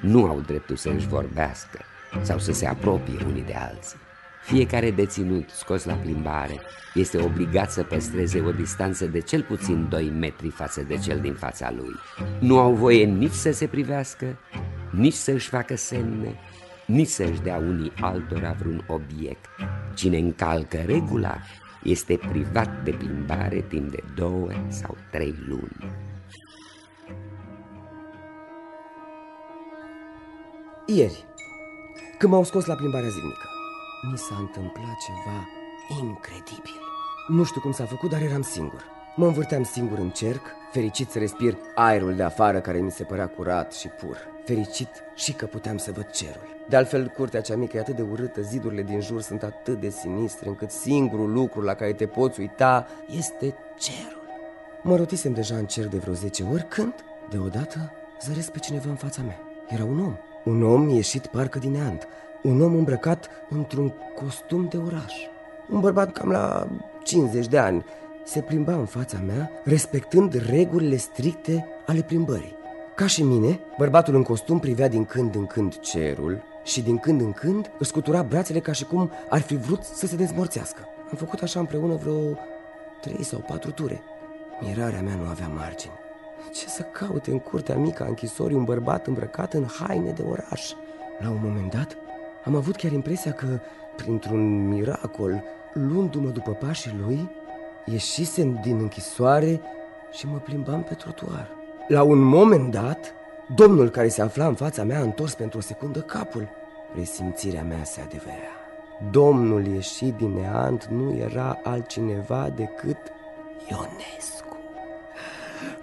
nu au dreptul să își vorbească sau să se apropie unii de alții. Fiecare deținut scos la plimbare este obligat să păstreze o distanță de cel puțin 2 metri față de cel din fața lui. Nu au voie nici să se privească, nici să își facă semne, nici să își dea unii altora vreun obiect. Cine încalcă regula este privat de plimbare timp de două sau trei luni. Ieri, când m-au scos la plimbarea zilnică, mi s-a întâmplat ceva incredibil. Nu știu cum s-a făcut, dar eram singur. Mă învârteam singur în cerc, fericit să respir aerul de afară care mi se părea curat și pur. Fericit și că puteam să văd cerul. De altfel, curtea cea mică e atât de urâtă, zidurile din jur sunt atât de sinistre, încât singurul lucru la care te poți uita este cerul. Mă rotisem deja în cer de vreo 10 ori când, deodată, zăresc pe cineva în fața mea. Era un om. Un om ieșit parcă din neant. Un om îmbrăcat într-un costum de oraș. Un bărbat cam la 50 de ani se plimba în fața mea, respectând regulile stricte ale plimbării. Ca și mine, bărbatul în costum privea din când în când cerul și din când în când își scutura brațele ca și cum ar fi vrut să se dezmorțească. Am făcut așa împreună vreo trei sau patru ture. Mirarea mea nu avea margini. Ce să caute în curtea mică a închisorii un bărbat îmbrăcat în haine de oraș? La un moment dat, am avut chiar impresia că, printr-un miracol, luându-mă după pașii lui, ieșisem din închisoare și mă plimbam pe trotuar. La un moment dat, domnul care se afla în fața mea a întors pentru o secundă capul. Presimțirea mea se adeverea. Domnul ieșit din neant nu era altcineva decât Ionescu.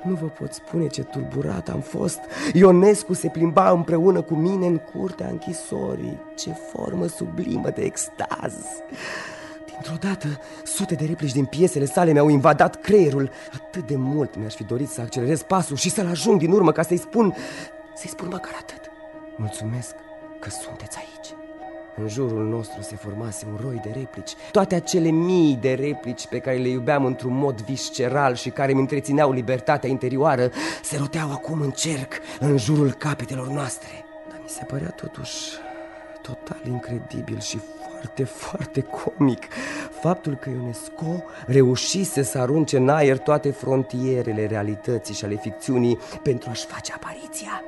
Nu vă pot spune ce tulburat am fost. Ionescu se plimba împreună cu mine în curtea închisorii. Ce formă sublimă de extaz! Dintr-o dată, sute de replici din piesele sale mi-au invadat creierul. Atât de mult mi-aș fi dorit să accelerez pasul și să-l ajung din urmă ca să-i spun... Să-i spun măcar atât. Mulțumesc că sunteți aici. În jurul nostru se formase un roi de replici. Toate acele mii de replici pe care le iubeam într-un mod visceral Și care îmi întrețineau libertatea interioară Se roteau acum în cerc în jurul capetelor noastre. Dar mi se părea totuși total incredibil și foarte, foarte comic Faptul că Ionesco reușise să arunce în aer toate frontierele realității și ale ficțiunii Pentru a-și face apariția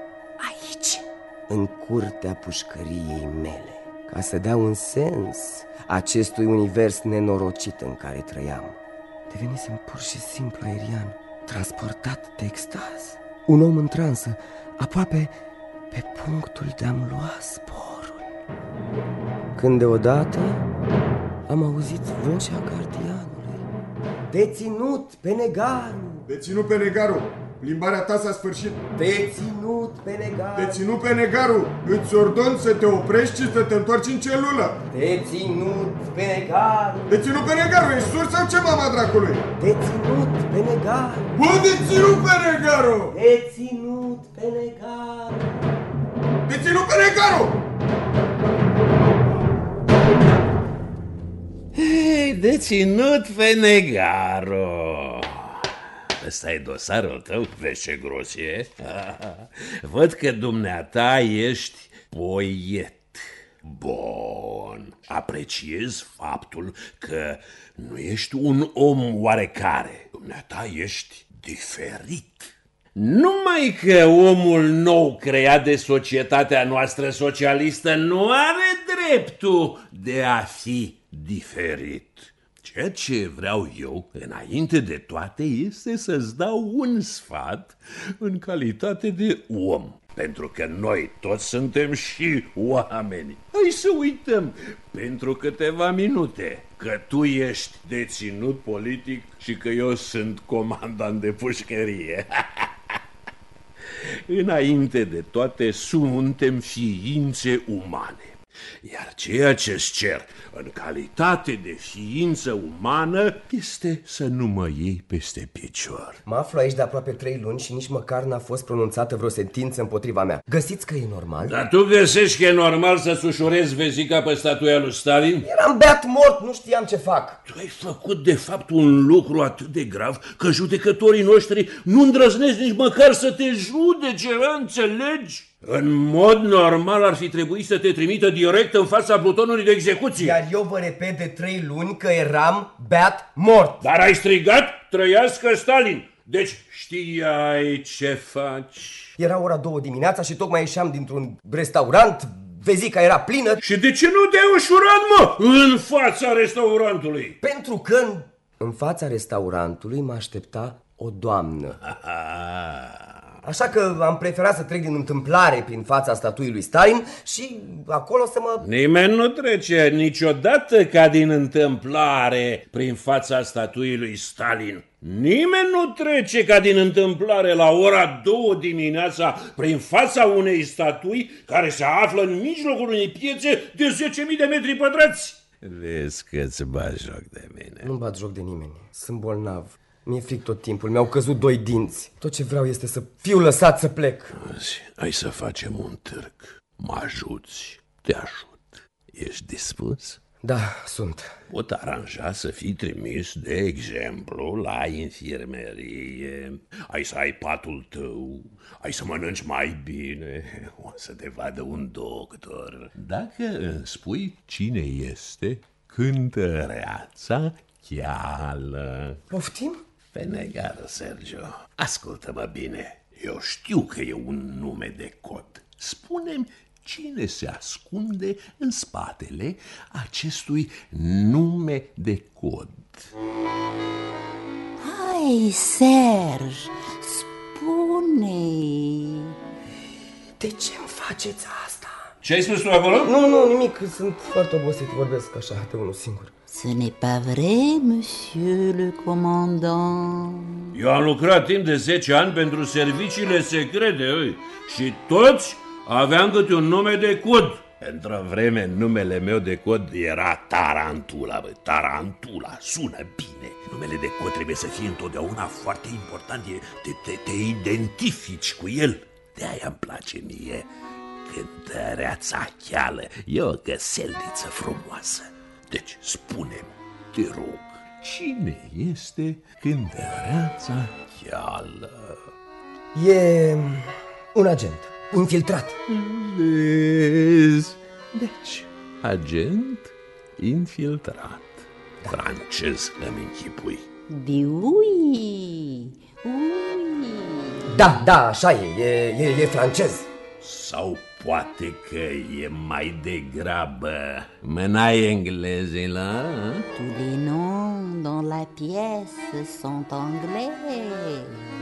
aici, în curtea pușcăriei mele ca să dea un sens acestui univers nenorocit în care trăiam. Devenisem pur și simplu aerian, transportat de extaz. Un om în transă, aproape pe punctul de a-mi lua sporul. Când deodată am auzit vocea gardianului. Deținut pe negaru! Deținut pe negaru! Plimbarea ta s-a sfârșit. Deținut pe negaru. Deținut pe negaru. Îți ordon să te oprești și să te întorci în celulă. Deținut pe negaru. Deținut pe negaru. Ești sur sau ce, mama dracului? Deținut pe negaru. Bă, deținut pe negaru. Deținut pe negaru. Deținut pe negaru. Hei, deținut pe negaru. Ăsta e dosarul tău? Vezi ce gros e? Văd că dumneata ești poet. Bun. Apreciez faptul că nu ești un om oarecare. Dumneata ești diferit. Numai că omul nou creat de societatea noastră socialistă nu are dreptul de a fi diferit. Ceea ce vreau eu, înainte de toate, este să-ți dau un sfat în calitate de om. Pentru că noi toți suntem și oameni. Hai să uităm pentru câteva minute că tu ești deținut politic și că eu sunt comandant de pușcărie. Înainte de toate, suntem ființe umane. Iar ceea ce-ți cer în calitate de ființă umană este să nu mă iei peste picior. Mă aflu aici de aproape trei luni și nici măcar n-a fost pronunțată vreo sentință împotriva mea. Găsiți că e normal? Dar tu găsești că e normal să-ți ușurezi vezica pe statuia lui Stalin? Eram beat mort, nu știam ce fac. Tu ai făcut de fapt un lucru atât de grav că judecătorii noștri nu îndrăznesc nici măcar să te judece, înțelegi? În mod normal ar fi trebuit să te trimită direct în fața plutonului de execuție. Iar eu vă repet de trei luni că eram beat mort. Dar ai strigat, trăiască Stalin. Deci știai ce faci. Era ora două dimineața și tocmai ieșeam dintr-un restaurant, vezica era plină. Și de ce nu te-ai ușurat, mă, în fața restaurantului? Pentru că în, în fața restaurantului mă aștepta o doamnă. Așa că am preferat să trec din întâmplare prin fața statuii lui Stalin și acolo să mă... Nimeni nu trece niciodată ca din întâmplare prin fața statuii lui Stalin. Nimeni nu trece ca din întâmplare la ora două dimineața prin fața unei statui care se află în mijlocul unei piețe de 10.000 de metri pătrați. Vezi că-ți bagi joc de mine. Nu-mi bat joc de nimeni. Sunt bolnav. Mi-e fric tot timpul, mi-au căzut doi dinți. Tot ce vreau este să fiu lăsat să plec. Azi, hai să facem un târg. Mă ajuți, te ajut. Ești dispus? Da, sunt. Pot aranja să fii trimis, de exemplu, la infirmerie. Ai să ai patul tău, ai să mănânci mai bine, o să te vadă un doctor. Dacă îmi spui cine este, cântăreața cheală. Poftim? Fenegară, Sergio, ascultă-mă bine. Eu știu că e un nume de cod. Spune-mi cine se ascunde în spatele acestui nume de cod. Hai, Serge, spune De ce îmi faceți asta? Ce ai spus tu acolo? Nu, nu, nimic, sunt foarte obosit, vorbesc așa, de unul singur. Ce n'est pas vrai, monsieur le commandant Eu am lucrat timp de 10 ani pentru serviciile secrete ui, și toți aveam câte un nume de cod. Într-o vreme numele meu de cod era Tarantula, bă, Tarantula, sună bine. Numele de cod trebuie să fie întotdeauna foarte important, e, te, te, te identifici cu el. De aia îmi place mie cântăreața cheală, e o găselniță frumoasă. Deci, spune te rog, cine este cântăreața cheală? E un agent, infiltrat. Vezi? Deci, agent infiltrat. Da. Francez îmi închipui. Diui, ui. Da, da, așa e, e, e, e francez. Sau poate că e mai degrabă mânaie englezilor? Tous les noms dans la pièce sont anglais.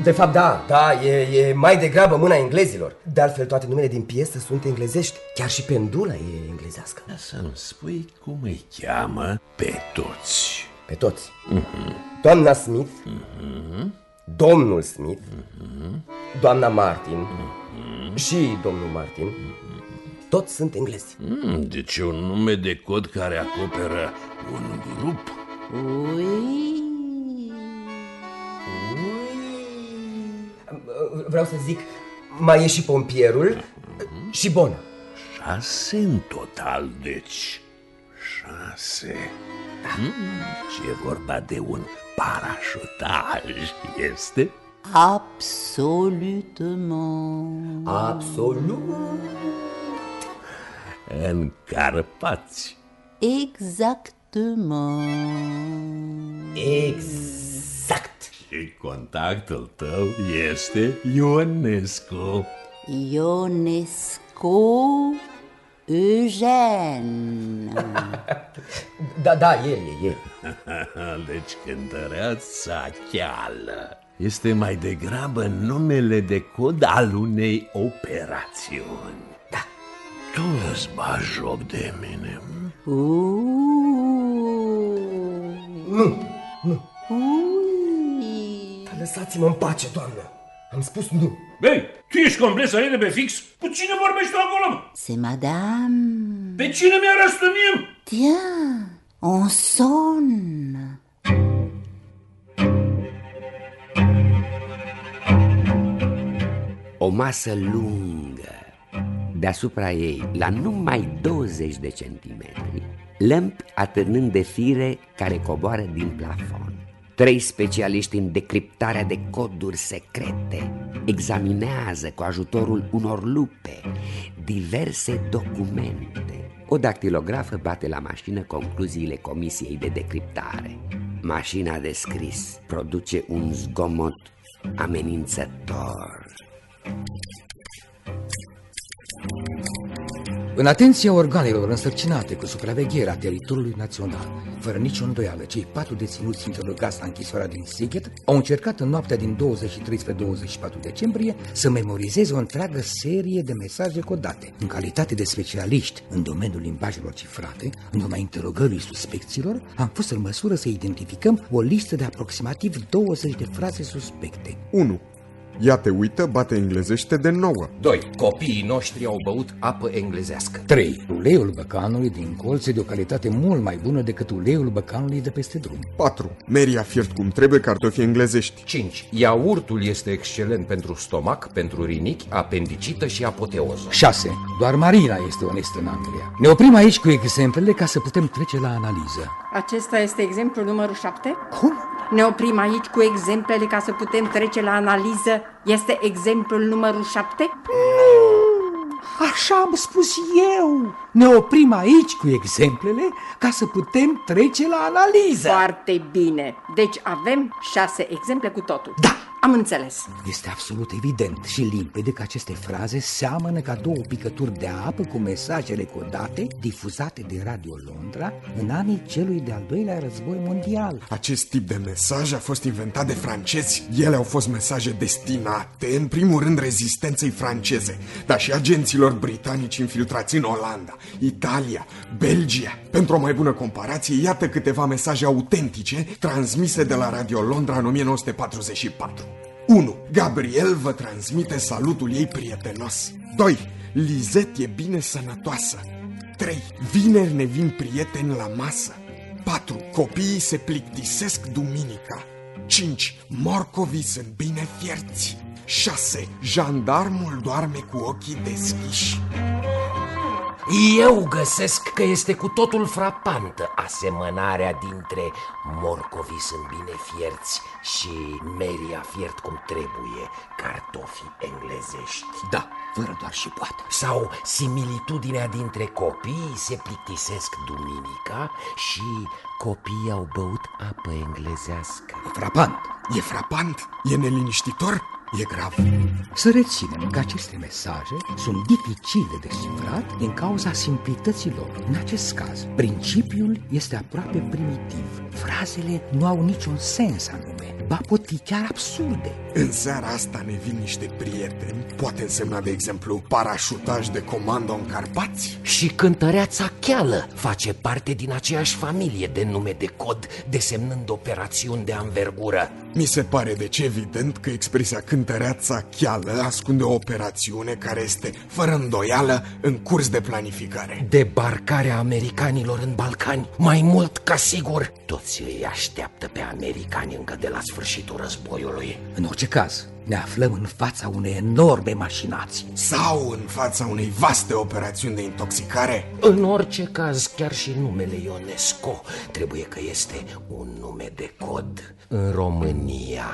De fapt, da, da, e, e mai degrabă mâna englezilor. De altfel, toate numele din piesă sunt englezești. Chiar și pendula e englezească. Să-mi spui cum îi cheamă pe toți. Pe toți. Uh-huh. Doamna Smith, uh-huh. Domnul Smith, uh-huh. doamna Martin uh-huh. și domnul Martin. Uh-huh. Toți sunt englezi. Mm, deci e un nume de cod care acoperă un grup. Ui. Vreau să zic, mai e și pompierul uh-huh. și Bona. Șase în total, deci. Șase. Da. Mm, și e vorba de un parașutaj, este? Absolutement. Absolut. În Carpați. Exactement. Exact. Și contactul tău este Ionescu. Ionescu Eugen. da, da, el e, el. Deci cântăreața cheală este mai degrabă numele de cod al unei operațiuni. Da. Tu îți bagi joc de mine. Uh. Nu, nu. Ui. Lăsați-mă în pace, doamnă. Am spus nu. Băi, tu ești complet să pe fix? Cu cine vorbești tu acolo? mă? C'est madame. Pe cine mi-a răstă mie? Tiens, on sonne. O masă lungă, deasupra ei, la numai 20 de centimetri, lămpi atârnând de fire care coboară din plafon. Trei specialiști în decriptarea de coduri secrete examinează cu ajutorul unor lupe diverse documente. O dactilografă bate la mașină concluziile comisiei de decriptare. Mașina de scris produce un zgomot amenințător. În atenția organelor însărcinate cu supravegherea teritoriului național, fără nicio îndoială, cei patru deținuți interogați la închisoarea din Sighet au încercat în noaptea din 23 spre 24 decembrie să memorizeze o întreagă serie de mesaje codate. În calitate de specialiști în domeniul limbajelor cifrate, în urma interogării suspecților, am fost în măsură să identificăm o listă de aproximativ 20 de fraze suspecte. 1. Ia te uită, bate englezește de nouă. 2. Copiii noștri au băut apă englezească. 3. Uleiul băcanului din colț e de o calitate mult mai bună decât uleiul băcanului de peste drum. 4. Mary a fiert cum trebuie cartofi englezești. 5. Iaurtul este excelent pentru stomac, pentru rinichi, apendicită și apoteoză. 6. Doar Marina este onestă în Anglia. Ne oprim aici cu exemplele ca să putem trece la analiză. Acesta este exemplul numărul 7? Cum? Ne oprim aici cu exemplele ca să putem trece la analiză. Este exemplul numărul 7? Așa am spus eu. Ne oprim aici cu exemplele ca să putem trece la analiză. Foarte bine. Deci avem șase exemple cu totul. Da. Am înțeles. Este absolut evident și limpede că aceste fraze seamănă ca două picături de apă cu mesajele codate difuzate de Radio Londra în anii celui de-al doilea război mondial. Acest tip de mesaj a fost inventat de francezi. Ele au fost mesaje destinate, în primul rând, rezistenței franceze, dar și agenților britanici infiltrați în Olanda, Italia, Belgia. Pentru o mai bună comparație, iată câteva mesaje autentice transmise de la Radio Londra în 1944. 1. Gabriel vă transmite salutul ei prietenos. 2. Lizet e bine sănătoasă. 3. Vineri ne vin prieteni la masă. 4. Copiii se plictisesc duminica. 5. Morcovii sunt bine fierți. 6. Jandarmul doarme cu ochii deschiși. Eu găsesc că este cu totul frapantă asemănarea dintre morcovii sunt bine fierți și meria fiert cum trebuie, cartofii englezești. Da, fără doar și poate. Sau similitudinea dintre copii se plictisesc duminica și copiii au băut apă englezească. Frapant. E frapant, e neliniștitor, e grav. Să reținem că aceste mesaje sunt dificil de descifrat din cauza simplității lor. În acest caz, principiul este aproape primitiv. Frazele nu au niciun sens anume, ba pot fi chiar absurde. În seara asta ne vin niște prieteni, poate însemna, de exemplu, parașutaj de comando în Carpați? Și cântăreața cheală face parte din aceeași familie de nume de cod, desemnând operațiuni de anvergură. Mi se pare deci evident că expresia cântăreața cheală ascunde o operațiune care este, fără îndoială, în curs de planificare. Debarcarea americanilor în Balcani, mai mult ca sigur, toți îi așteaptă pe americani încă de la sfârșitul războiului. În orice caz, ne aflăm în fața unei enorme mașinații. Sau în fața unei vaste operațiuni de intoxicare? În orice caz, chiar și numele Ionesco trebuie că este un nume de cod. În România,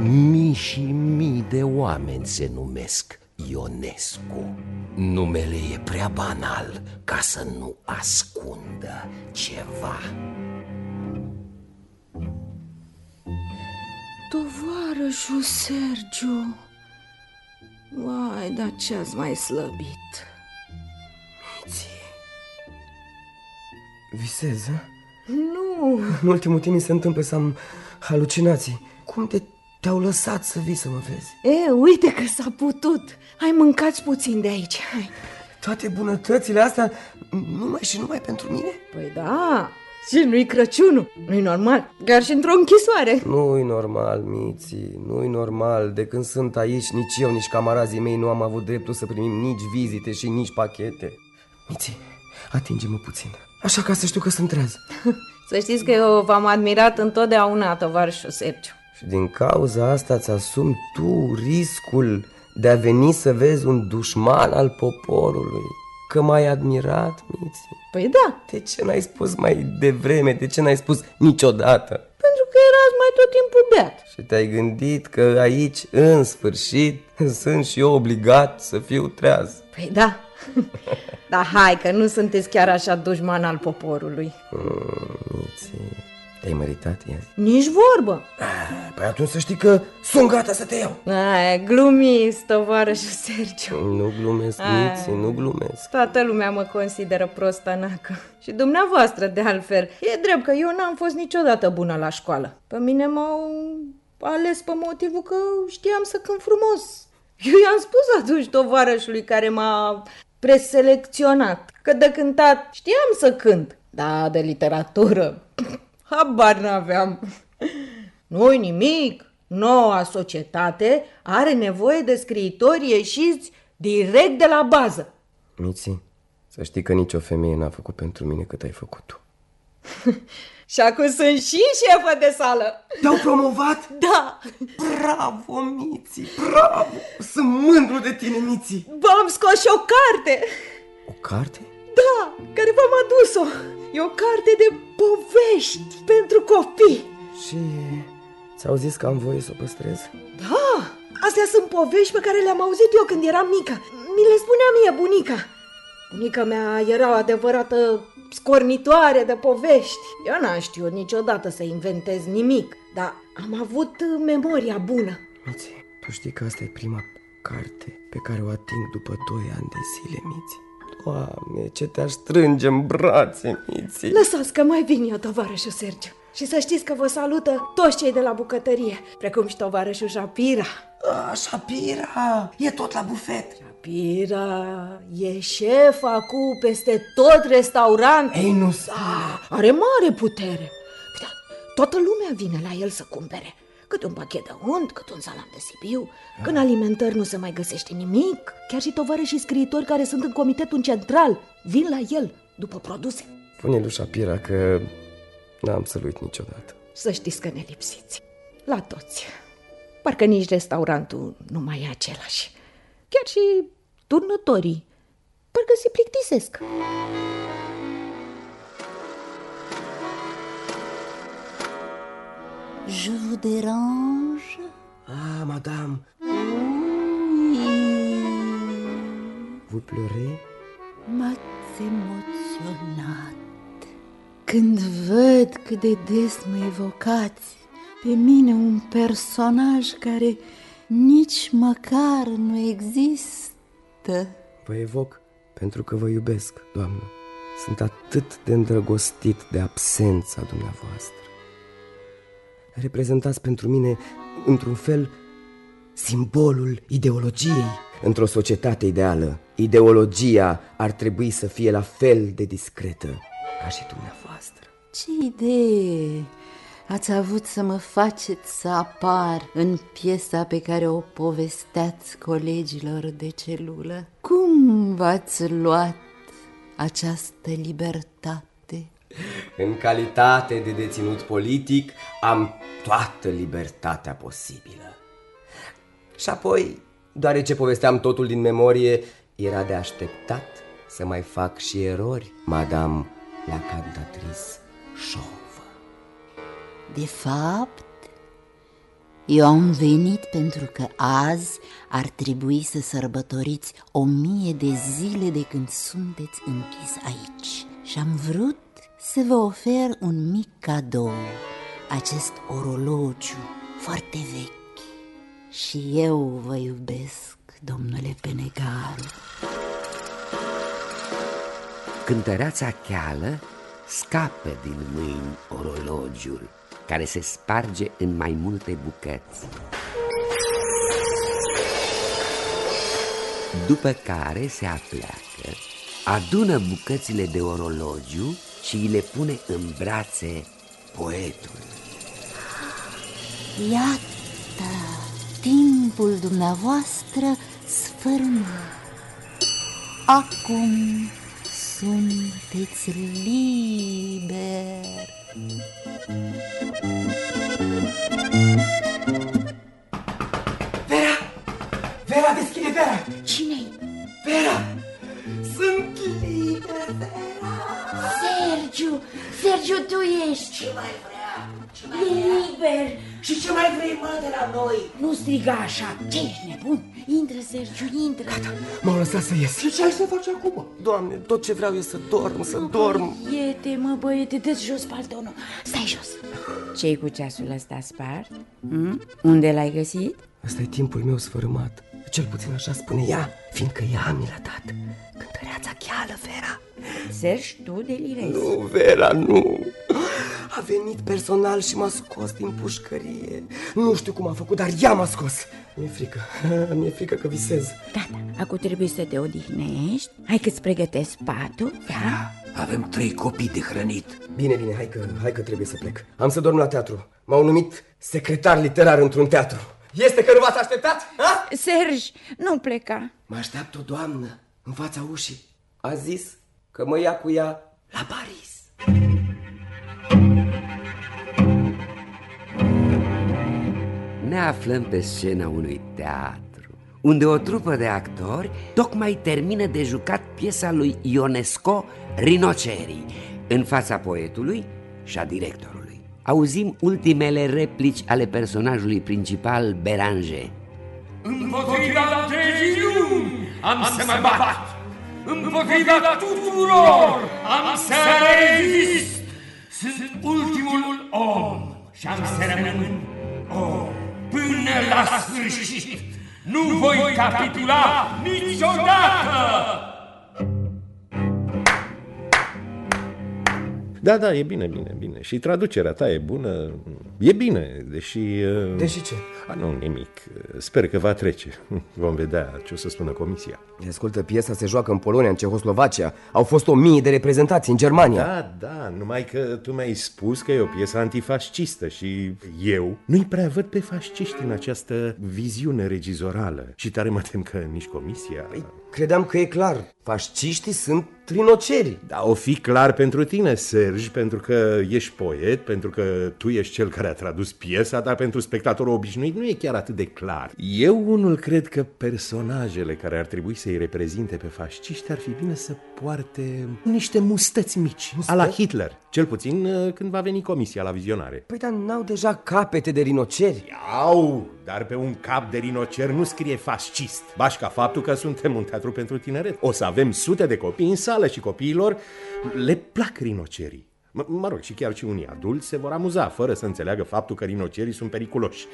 mii și mii de oameni se numesc Ionescu. Numele e prea banal ca să nu ascundă ceva. Tovarășul Sergiu Vai, dar ce-ați mai slăbit Visez, a? Nu În ultimul timp mi se întâmplă să am halucinații Cum te, te-au lăsat să vii să mă vezi? E, uite că s-a putut Hai mâncați puțin de aici Hai. Toate bunătățile astea numai și numai pentru mine? Păi da, și nu-i Crăciunul, nu-i normal, chiar și într-o închisoare. Nu-i normal, Miții, nu-i normal. De când sunt aici, nici eu, nici camarazii mei nu am avut dreptul să primim nici vizite și nici pachete. Miții, atinge-mă puțin, așa ca să știu că sunt treaz. Să știți că eu v-am admirat întotdeauna, tovarășul Sergiu. Și din cauza asta ți asumi tu riscul de a veni să vezi un dușman al poporului. Că m-ai admirat, Miții Păi da. De ce n-ai spus mai devreme? De ce n-ai spus niciodată? Pentru că erați mai tot timpul beat. Și te-ai gândit că aici, în sfârșit, sunt și eu obligat să fiu treaz. Păi da. Dar hai că nu sunteți chiar așa dușman al poporului. Mm, Miții, te-ai meritat ieri? Nici vorbă. Păi atunci să știi că sunt gata să te iau. Ai, glumiți, tovarășul Sergiu. Nu glumesc, Miții, nu glumesc. Toată lumea mă consideră prostănacă Și dumneavoastră, de altfel. E drept că eu n-am fost niciodată bună la școală. Pe mine m-au ales pe motivul că știam să cânt frumos. Eu i-am spus atunci tovarășului care m-a preselecționat Că de cântat știam să cânt. Da, de literatură Habar n-aveam. Nu-i nimic. Noua societate are nevoie de scriitori ieșiți direct de la bază. Miții, să știi că nicio femeie n-a făcut pentru mine cât ai făcut tu. Și acum sunt și șefă de sală. Te-au promovat? Da. Bravo, Miții, bravo. Sunt mândru de tine, Miții. V-am scos și o carte. O carte? Da, care v-am adus-o. E o carte de povești pentru copii. Și ți-au zis că am voie să o păstrez? Da, astea sunt povești pe care le-am auzit eu când eram mică. Mi le spunea mie bunica. Bunica mea era o adevărată scornitoare de povești. Eu n-am știut niciodată să inventez nimic Dar am avut memoria bună. Miți, tu știi că asta e prima carte pe care o ating după 2 ani de zile, Miți Doamne, ce te-aș strânge în brațe, Miții. Lăsați că mai vin eu, tovarășul Sergiu. Și să știți că vă salută toți cei de la bucătărie Precum și tovarășul Shapira. A, Shapira, e tot la bufet. Shapira e șef acum peste tot restaurant. Ei, nu da, Are mare putere. Da, Toată lumea vine la el să cumpere câte un pachet de unt, câte un salam de Sibiu. Când alimentări nu se mai găsește nimic, chiar și tovarăși și scriitori care sunt în comitetul central vin la el după produse. Spune lui Shapira că n-am să-l uit niciodată. Să știți că ne lipsiți. La toți. Parcă nici restaurantul nu mai e același. Chiar și turnătorii. Parcă se plictisesc. Je vous dérange Ah, madame, Oui. vous pleurez M-ați emoționat Când văd cât de des mă evocați Pe mine un personaj care nici măcar nu există Vă evoc pentru că vă iubesc, doamnă. Sunt atât de îndrăgostit de absența dumneavoastră. Reprezentați pentru mine, într-un fel, simbolul ideologiei. Într-o societate ideală, ideologia ar trebui să fie la fel de discretă ca și dumneavoastră. Ce idee ați avut să mă faceți să apar în piesa pe care o povesteați colegilor de celulă? Cum v-ați luat această libertate? În calitate de deținut politic, am toată libertatea posibilă. Și apoi, deoarece povesteam totul din memorie, era de așteptat să mai fac și erori, madame la cantatrice Shaw. De fapt, eu am venit pentru că azi ar trebui să sărbătoriți o mie de zile de când sunteți închis aici și am vrut să vă ofer un mic cadou, acest orologiu foarte vechi. Și eu vă iubesc, domnule Penegaru. Cântăreața cheală scapă din mâini orologiul, care se sparge în mai multe bucăți. După care se apleacă, adună bucățile de orologiu și îi le pune în brațe poetului. Iată, timpul dumneavoastră sfârmă. Acum sunteți liber. Vera, deschide Vera! Cine-i? Vera! Sunt liber, Vera! Sergiu! Sergiu, tu ești! Ce mai vrea? E liber! Și ce mai vrei, mă, de la noi? Nu striga așa! Ce ești nebun? Intră, Sergiu, intră! Gata, M-au lăsat să ies. Și ce ai să faci acum? Doamne, tot ce vreau e să dorm, să dorm. Băiete, mă, băiete, dă jos paltonul. Stai jos. ce cu ceasul ăsta spart? Hmm? Unde l-ai găsit? Ăsta e timpul meu sfărâmat. Cel puțin așa spune ea, fiindcă ea mi l-a dat. Cântăreața cheală, Vera. Sergi, tu delirezi. Nu, Vera, nu. A venit personal și m-a scos din pușcărie. Nu știu cum a făcut, dar ea m-a scos. Mi-e frică, mi-e frică că visez. Gata, acum trebuie să te odihnești. Hai că-ți pregătesc patul, da? Avem trei copii de hrănit. Bine, bine, hai că, hai că trebuie să plec. Am să dorm la teatru. M-au numit secretar literar într-un teatru. Este că nu v-ați așteptat? Ha? Sergi, nu pleca. Mă așteaptă o doamnă în fața ușii. A zis că mă ia cu ea la Paris. Ne aflăm pe scena unui teatru, unde o trupă de actori tocmai termină de jucat piesa lui Ionesco Rinocerii în fața poetului și a directorului. Auzim ultimele replici ale personajului principal, Beranger. Împotriva întregii lumi am să mă bat! Împotriva tuturor am să rezist! Sunt ultimul om și am să rămân om până la sfârșit! Nu voi capitula niciodată! Da, da, e bine, bine, bine. Și traducerea ta e bună. E bine, deși... uh, Deși ce? A, nu, nimic. Sper că va trece. Vom vedea ce o să spună comisia. Ascultă, piesa se joacă în Polonia, în Cehoslovacia. Au fost o mie de reprezentații în Germania. Da, da, numai că tu mi-ai spus că e o piesă antifascistă și eu nu-i prea văd pe fasciști în această viziune regizorală. Și tare mă tem că nici comisia... Păi, credeam că e clar. Fasciștii sunt trinoceri. Da, o fi clar pentru tine, Sergi, pentru că ești poet, pentru că tu ești cel care a tradus piesa, dar pentru spectatorul obișnuit nu e chiar atât de clar. Eu unul cred că personajele care ar trebui să-i reprezinte pe fasciști ar fi bine să poarte niște mustăți mici, Mustăți? a la Hitler, cel puțin uh, când va veni comisia la vizionare. Păi dar n-au deja capete de rinoceri? Au, dar pe un cap de rinocer nu scrie fascist. Bașca faptul că suntem un teatru pentru tineret. O să avem sute de copii în sală și copiilor le plac rinocerii. M- mă rog, și chiar și unii adulți se vor amuza fără să înțeleagă faptul că rinocerii sunt periculoși.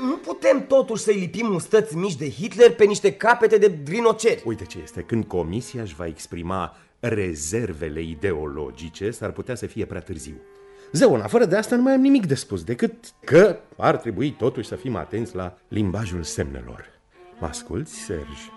Nu putem totuși să-i lipim mustăți mici de Hitler pe niște capete de rinoceri. Uite ce este, când comisia își va exprima rezervele ideologice, s-ar putea să fie prea târziu. Zău, în afară de asta nu mai am nimic de spus, decât că ar trebui totuși să fim atenți la limbajul semnelor. Mă asculți, Sergi?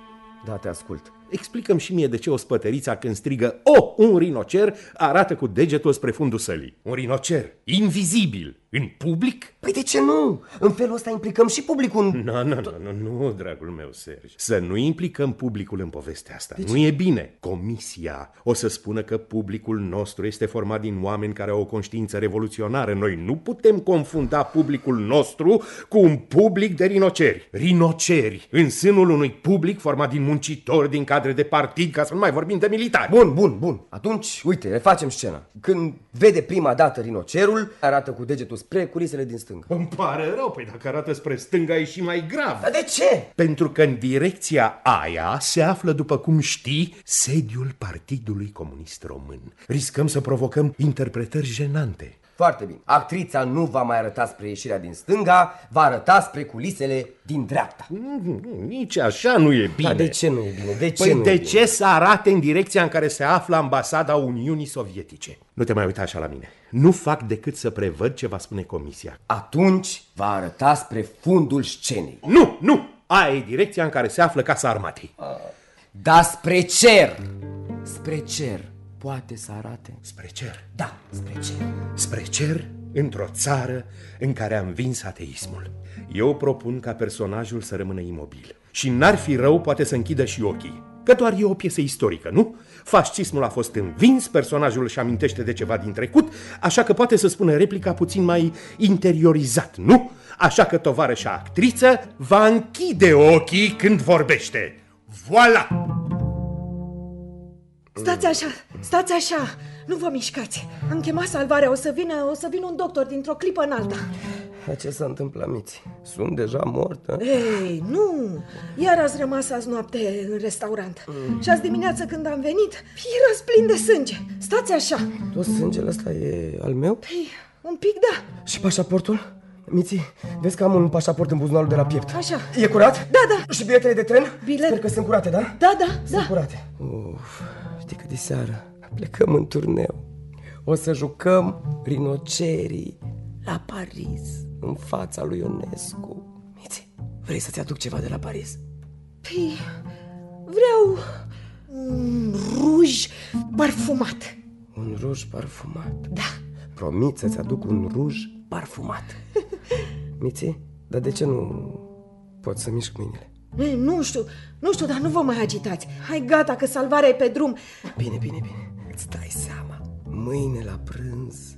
Da, te ascult. Explicăm și mie de ce o spătărița când strigă O, un rinocer, arată cu degetul spre fundul sălii. Un rinocer, invizibil, în public? Păi de ce nu? În felul ăsta implicăm și publicul în... Nu, nu, nu, nu, nu, dragul meu, Sergi. Să nu implicăm publicul în povestea asta. Nu e bine. Comisia o să spună că publicul nostru este format din oameni care au o conștiință revoluționară. Noi nu putem confunda publicul nostru cu un public de rinoceri. Rinoceri în sânul unui public format din muncitori, din cadre de partid, ca să nu mai vorbim de militari. Bun, bun, bun. Atunci, uite, refacem scena. Când vede prima dată rinocerul, arată cu degetul spre culisele din stânga. Îmi pare rău, păi dacă arată spre stânga e și mai grav. Dar de ce? Pentru că în direcția aia se află, după cum știi, sediul Partidului Comunist Român. Riscăm să provocăm interpretări jenante. Foarte bine. Actrița nu va mai arăta spre ieșirea din stânga, va arăta spre culisele din dreapta. Nici așa nu e bine. Dar de ce nu e bine? De ce Păi nu de e ce să arate în direcția în care se află ambasada Uniunii Sovietice? Nu te mai uita așa la mine. Nu fac decât să prevăd ce va spune comisia. Atunci va arăta spre fundul scenei. Nu, nu! Aia e direcția în care se află Casa Armatei. Da, spre cer! Spre cer. Poate să arate. Spre cer? Da, spre cer. Spre cer, într-o țară în care am vins ateismul. Eu propun ca personajul să rămână imobil. Și n-ar fi rău, poate să închidă și ochii. Că doar e o piesă istorică, nu? Fascismul a fost învins, personajul își amintește de ceva din trecut, așa că poate să spună replica puțin mai interiorizat, nu? Așa că tovarășa actriță va închide ochii când vorbește. Voila! Stați așa, stați așa, nu vă mișcați. Am chemat salvarea, o să vină, o să vină un doctor dintr-o clipă în alta. Ce s-a întâmplat, Miți? Sunt deja mortă? Ei, nu! Iar ați rămas azi noapte în restaurant. Mm. Și azi dimineață când am venit, era plin de sânge. Stați așa. Tot sângele ăsta e al meu? Păi, un pic da. Și pașaportul? Miți, vezi că am un pașaport în buzunarul de la piept. Așa. E curat? Da, da. Și biletele de tren? Bilet... Sper că sunt curate, da? Da, da, sunt da. curate. Uf, știi că de seară plecăm în turneu. O să jucăm rinocerii la Paris, în fața lui Ionescu. Miți, vrei să-ți aduc ceva de la Paris? Păi, vreau un ruj parfumat. Un ruj parfumat? Da. Promit să-ți aduc un ruj parfumat. Miți, dar de ce nu pot să mișc mâinile? Ei, nu știu, nu știu, dar nu vă mai agitați. Hai, gata, că salvarea e pe drum. Bine, bine, bine. Îți dai seama. Mâine la prânz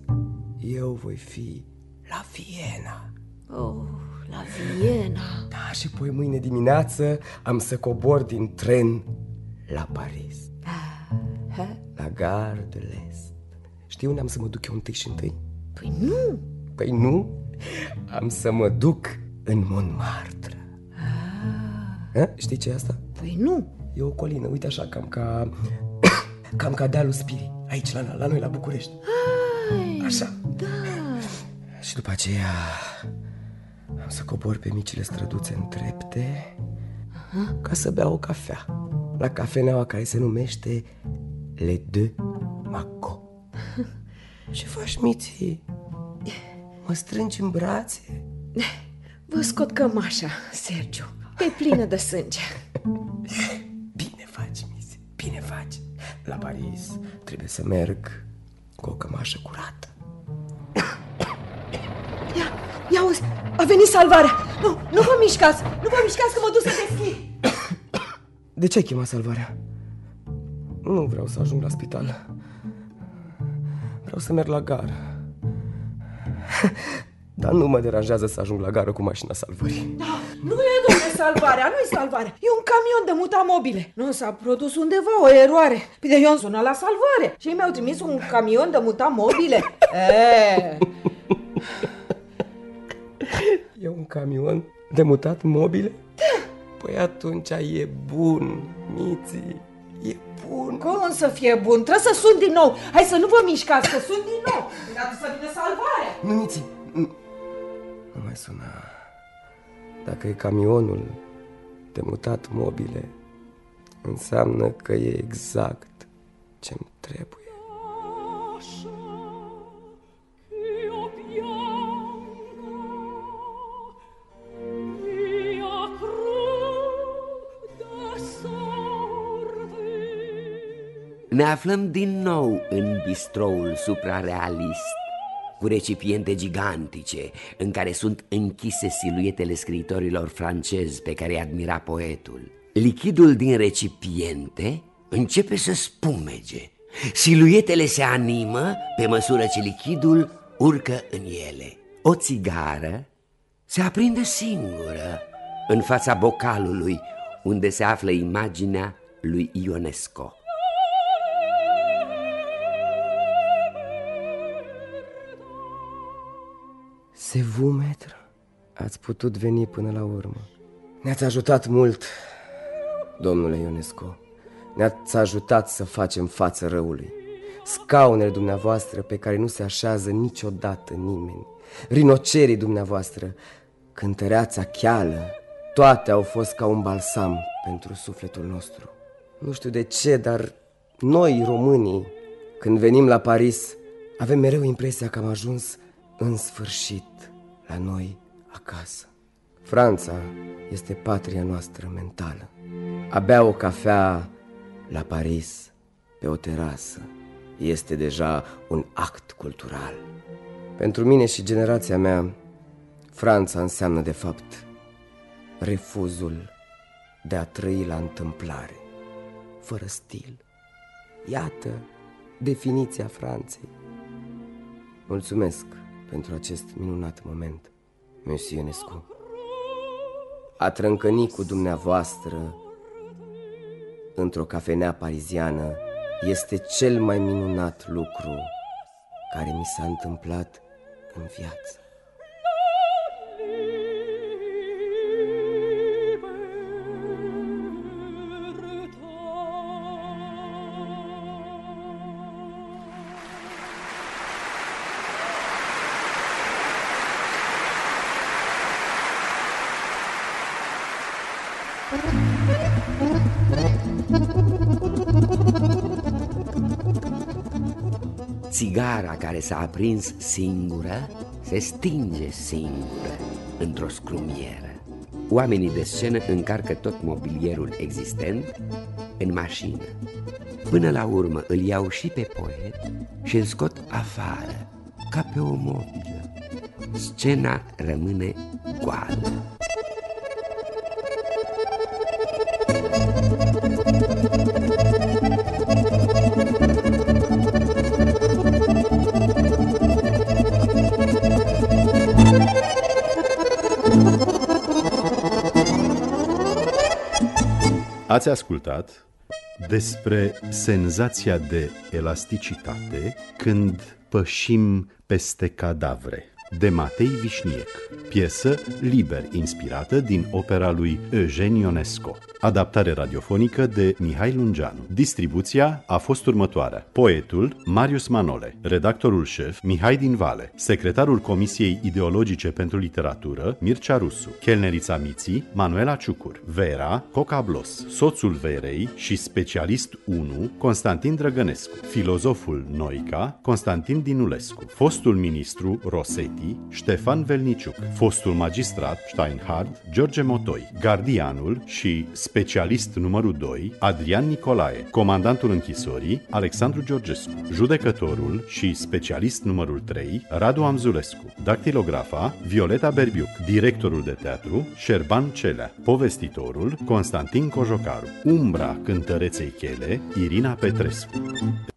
eu voi fi la Viena. Oh, la Viena. Da, și poi mâine dimineață am să cobor din tren la Paris. Ha? La Gare de l'Est. Știi unde am să mă duc eu întâi și întâi? Păi nu. Păi nu? Am să mă duc în Montmartre. Ah. Ha? Știi ce e asta? Păi nu. E o colină, uite așa, cam ca... cam ca dealul Spirii. Aici, la, la noi, la București. Ai, Așa. Da. Și după aceea am să cobor pe micile străduțe în trepte Aha. ca să beau o cafea. La cafeneaua care se numește Le Deux Maco. Ce faci, Miții? Mă strângi în brațe? Vă scot cămașa, Sergiu. E plină de sânge. Bine faci, Miții, bine faci. La Paris trebuie să merg cu o cămașă curată. Ia, ia uzi, a venit salvarea. Nu, nu vă mișcați, nu vă mișcați că mă duc să deschid. De ce ai chemat salvarea? Nu vreau să ajung la spital. Vreau să merg la gară. Dar nu mă deranjează să ajung la gară cu mașina salvării. Da, nu e, domnule, salvarea, nu e salvarea. E un camion de muta mobile. Nu s-a produs undeva o eroare. Bine, eu am sunat la salvare și ei mi-au trimis un camion de muta mobile. E. E un camion de mutat mobile? Da. Păi atunci e bun, Miții. E bun. Cum să fie bun? Trebuie să sun din nou. Hai să nu vă mișcați, să sun din nou. Dar să vină salvarea. Nu, Miții, nu, nu mai suna. Dacă e camionul de mutat mobile, înseamnă că e exact ce-mi trebuie. Ne aflăm din nou în bistroul suprarealist cu recipiente gigantice în care sunt închise siluetele scriitorilor francezi pe care îi admira poetul. Lichidul din recipiente începe să spumege. Siluetele se animă pe măsură ce lichidul urcă în ele. O țigară se aprinde singură în fața bocalului unde se află imaginea lui Ionesco. Se vumetră. Ați putut veni până la urmă. Ne-ați ajutat mult, domnule Ionesco. Ne-ați ajutat să facem față răului. Scaunele dumneavoastră pe care nu se așează niciodată nimeni. Rinocerii dumneavoastră, cântăreața cheală, toate au fost ca un balsam pentru sufletul nostru. Nu știu de ce, dar noi, românii, când venim la Paris, avem mereu impresia că am ajuns în sfârșit la noi acasă. Franța este patria noastră mentală. Abia o cafea la Paris, pe o terasă, este deja un act cultural. Pentru mine și generația mea, Franța înseamnă de fapt refuzul de a trăi la întâmplare, fără stil. Iată definiția Franței. Mulțumesc pentru acest minunat moment, Monsieur Nescu. A trâncăni cu dumneavoastră într-o cafenea pariziană este cel mai minunat lucru care mi s-a întâmplat în viață. Țigara care s-a aprins singură se stinge singură într-o scrumieră. Oamenii de scenă încarcă tot mobilierul existent în mașină. Până la urmă îl iau și pe poet și îl scot afară, ca pe o mobilă. Scena rămâne goală. Ați ascultat despre senzația de elasticitate când pășim peste cadavre de Matei Vișniec, piesă liber inspirată din opera lui Eugen Ionesco, adaptare radiofonică de Mihai Lungeanu. Distribuția a fost următoarea. Poetul Marius Manole, redactorul șef Mihai Din Vale, secretarul Comisiei Ideologice pentru Literatură Mircea Rusu, chelnerița Miții Manuela Ciucur, Vera Coca Blos, soțul Verei și specialist 1 Constantin Drăgănescu, filozoful Noica Constantin Dinulescu, fostul ministru Rosetti Uniti, Ștefan Velniciuc, fostul magistrat Steinhard, George Motoi, gardianul și Specialist numărul 2, Adrian Nicolae. Comandantul închisorii, Alexandru Georgescu. Judecătorul și specialist numărul 3, Radu Amzulescu. Dactilografa, Violeta Berbiuc. Directorul de teatru, Șerban Celea. Povestitorul, Constantin Cojocaru. Umbra cântăreței chele, Irina Petrescu.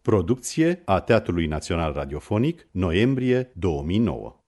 Producție a Teatrului Național Radiofonic, noiembrie 2009.